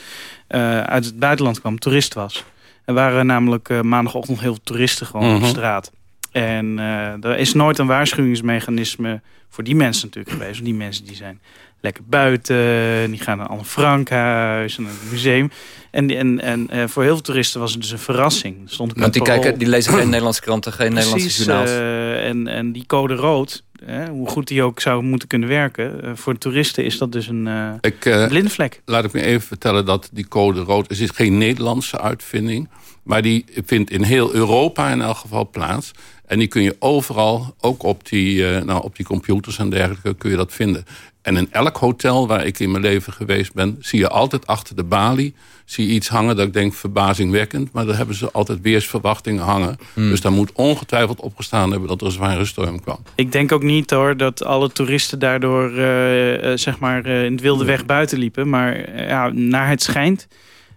[SPEAKER 15] uit het buitenland kwam, toerist was. Er waren namelijk maandagochtend heel veel toeristen gewoon op
[SPEAKER 20] Mhm.
[SPEAKER 15] straat. En eh, er is nooit een waarschuwingsmechanisme voor die mensen natuurlijk geweest. Want die mensen die zijn lekker buiten, die gaan naar Anne Frankhuis en naar het museum. En, en, en eh, voor heel veel toeristen was het dus een verrassing. Er Stond
[SPEAKER 3] Want die, kijken, die lezen geen Nederlandse kranten, geen Nederlandse
[SPEAKER 15] Precies,
[SPEAKER 3] journaals.
[SPEAKER 15] eh, en, en die code rood, hè, hoe goed die ook zou moeten kunnen werken... voor toeristen is dat dus een eh,
[SPEAKER 20] Ik, eh,
[SPEAKER 15] blinde vlek.
[SPEAKER 20] Laat ik me even vertellen dat die code rood... het is geen Nederlandse uitvinding... maar die vindt in heel Europa in elk geval plaats. En die kun je overal, ook op die, eh, nou, op die computers en dergelijke... kun je dat vinden. En in elk hotel waar ik in mijn leven geweest ben... zie je altijd achter de balie zie je iets hangen dat ik denk verbazingwekkend. Maar daar hebben ze altijd weersverwachtingen hangen.
[SPEAKER 15] Hmm.
[SPEAKER 20] Dus daar moet ongetwijfeld opgestaan hebben... dat er een zware storm kwam.
[SPEAKER 15] Ik denk ook niet hoor dat alle toeristen daardoor eh, eh, zeg maar eh, in het wilde weg buiten liepen. Maar ja, naar het schijnt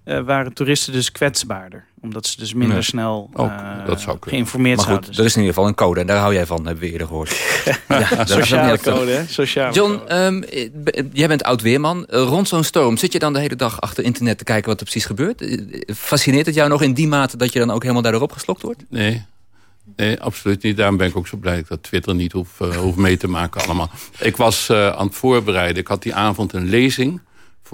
[SPEAKER 15] eh, waren toeristen dus kwetsbaarder. Omdat ze dus minder snel
[SPEAKER 3] Ook,
[SPEAKER 15] eh,
[SPEAKER 3] dat zou kunnen.
[SPEAKER 15] geïnformeerd
[SPEAKER 3] Maar
[SPEAKER 15] zouden
[SPEAKER 3] goed, er is in ieder geval een code en daar hou jij van, hebben we eerder gehoord. [LAUGHS] ja,
[SPEAKER 15] Sociale code, hè? Sociale
[SPEAKER 3] John, ehm, eh, jij bent oud-weerman. Rond zo'n storm, zit je dan de hele dag achter internet te kijken wat er precies gebeurt? Fascineert het jou nog in die mate dat je dan ook helemaal daardoor opgeslokt wordt?
[SPEAKER 20] Nee. Nee, absoluut niet. Daarom ben ik ook zo blij dat Twitter niet hoef, eh, hoef mee te maken allemaal. Ik was eh, aan het voorbereiden. Ik had die avond een lezing...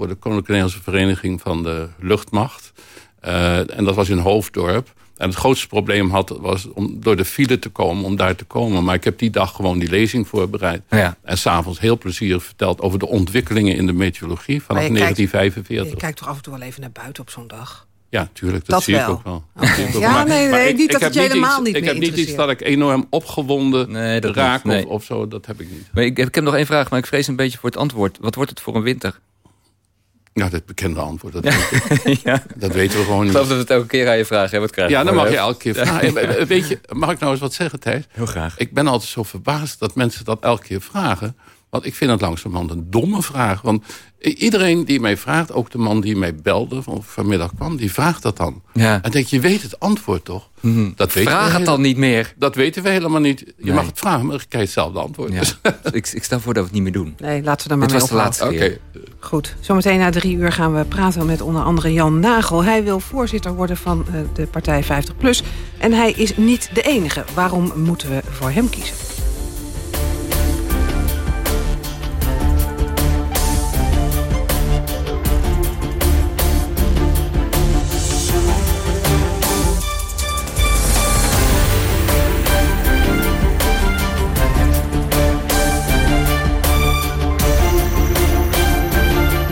[SPEAKER 20] voor de Koninklijke Nederlandse Vereniging van de Luchtmacht. Eh, en dat was in Hoofddorp. En het grootste probleem had, was om door de file te komen, om daar te komen. Maar ik heb die dag gewoon die lezing voorbereid.
[SPEAKER 3] Ja.
[SPEAKER 20] En s'avonds heel plezierig verteld over de ontwikkelingen in de meteorologie vanaf
[SPEAKER 2] Maar je kijkt-
[SPEAKER 20] 1945.
[SPEAKER 2] Je kijkt toch af en toe wel even naar buiten op zo'n dag?
[SPEAKER 20] Ja, tuurlijk. Dat,
[SPEAKER 2] Dat
[SPEAKER 20] zie ik ook wel. Ik
[SPEAKER 2] Ja, nee, nee,
[SPEAKER 20] ik-
[SPEAKER 2] niet
[SPEAKER 20] ik
[SPEAKER 2] dat
[SPEAKER 20] heb
[SPEAKER 2] het je helemaal
[SPEAKER 20] iets-
[SPEAKER 2] niet
[SPEAKER 20] Ik
[SPEAKER 2] meer
[SPEAKER 20] heb niet iets dat ik enorm opgewonden
[SPEAKER 3] dat
[SPEAKER 20] raak
[SPEAKER 3] niet, nee.
[SPEAKER 20] of, of zo. Dat heb ik niet.
[SPEAKER 3] Maar ik, heb- ik heb nog één vraag, maar ik vrees een beetje voor het antwoord. Wat wordt het voor een winter?
[SPEAKER 20] Ja, dat bekende antwoord. Dat, weet ik. [LAUGHS]
[SPEAKER 3] ja.
[SPEAKER 20] dat weten we gewoon
[SPEAKER 3] Ik
[SPEAKER 20] niet.
[SPEAKER 3] geloof dat we het elke keer aan je vragen. hè? Wat krijg je
[SPEAKER 20] Ja, dan mag je elke keer [LAUGHS] vragen. Eh, Weet je, mag ik nou eens wat zeggen, Thijs?
[SPEAKER 3] Heel graag.
[SPEAKER 20] Ik ben altijd zo verbaasd dat mensen dat elke keer vragen. Want ik vind het langzamerhand een domme vraag. Want iedereen die mij vraagt, ook de man die mij belde... of vanmiddag kwam, die vraagt dat dan.
[SPEAKER 3] Ja.
[SPEAKER 20] En denk je, je weet het antwoord toch?
[SPEAKER 3] Mhm.
[SPEAKER 20] Dat weten
[SPEAKER 3] Vraag
[SPEAKER 20] we
[SPEAKER 3] het dan niet meer.
[SPEAKER 20] Dat weten we helemaal niet. Je
[SPEAKER 3] Nee.
[SPEAKER 20] mag het vragen, maar dan krijg je hetzelfde antwoord.
[SPEAKER 3] Ja.
[SPEAKER 20] Dus- [LAUGHS]
[SPEAKER 3] ik, ik stel voor dat we het niet meer doen.
[SPEAKER 2] Nee, laten we daar maar
[SPEAKER 3] Dit
[SPEAKER 2] mee
[SPEAKER 3] was de laatste keer.
[SPEAKER 2] Goed, zometeen na drie uur gaan we praten met onder andere Jan Nagel. Hij wil voorzitter worden van eh, de partij 50PLUS. En hij is niet de enige. Waarom moeten we voor hem kiezen?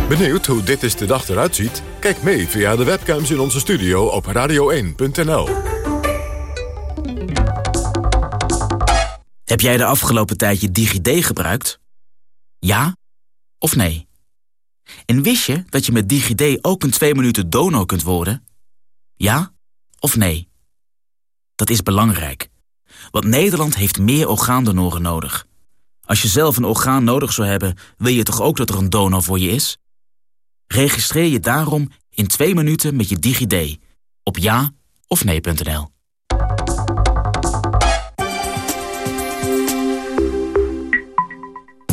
[SPEAKER 1] Benieuwd hoe dit is de dag eruit ziet? Kijk mee via de webcams in onze studio op radio1.nl.
[SPEAKER 35] Heb jij de afgelopen tijd je DigiD gebruikt? Ja of nee? En wist je dat je met DigiD ook een 2 minuten donor kunt worden? Ja of nee? Dat is belangrijk. Want Nederland heeft meer orgaandonoren nodig. Als je zelf een orgaan nodig zou hebben, wil je toch ook dat er een donor voor je is? Registreer je daarom in 2 minuten met je DigiD op ja of nee.nl.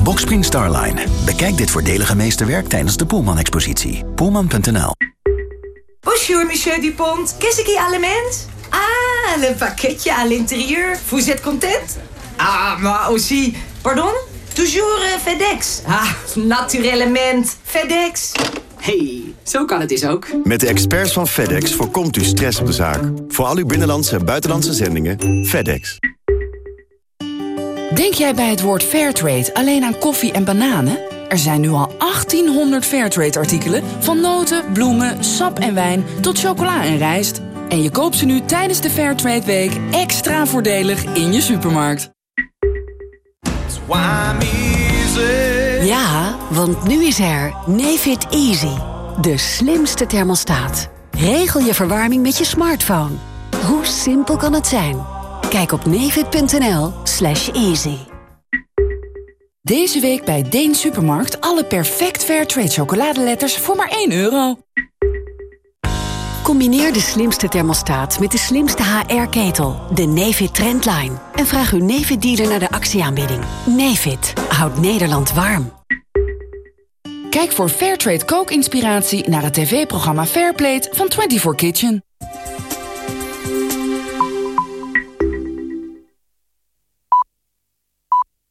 [SPEAKER 36] Boxspring Starline. Bekijk dit voordelige meesterwerk tijdens de Poelman-expositie. Poelman.nl
[SPEAKER 37] Bonjour, monsieur Dupont. Qu'est-ce qui allemand? Ah,
[SPEAKER 38] le pakketje à l'intérieur. Vous êtes content? Ah, maar aussi... Pardon? Toujours uh, FedEx. Ah, naturellement. FedEx.
[SPEAKER 37] Hey, zo kan het dus ook.
[SPEAKER 39] Met de experts van FedEx voorkomt u stress op de zaak. Voor al uw binnenlandse en buitenlandse zendingen, FedEx.
[SPEAKER 40] Denk jij bij het woord Fairtrade alleen aan koffie en bananen? Er zijn nu al 1800 Fairtrade-artikelen... van noten, bloemen, sap en wijn tot chocola en rijst. En je koopt ze nu tijdens de Fairtrade Week extra voordelig in je supermarkt.
[SPEAKER 41] Ja, want nu is er Nefit Easy. De slimste thermostaat. Regel je verwarming met je smartphone. Hoe simpel kan het zijn? Kijk op nefit.nl slash easy.
[SPEAKER 40] Deze week bij Deen Supermarkt alle perfect Fairtrade chocoladeletters voor maar 1 euro.
[SPEAKER 41] Combineer de slimste thermostaat met de slimste HR-ketel, de Nefit Trendline. En vraag uw Nefit-dealer naar de actieaanbieding. Nefit houdt Nederland warm.
[SPEAKER 40] Kijk voor Fairtrade kookinspiratie naar het tv-programma Fairplate van 24 Kitchen.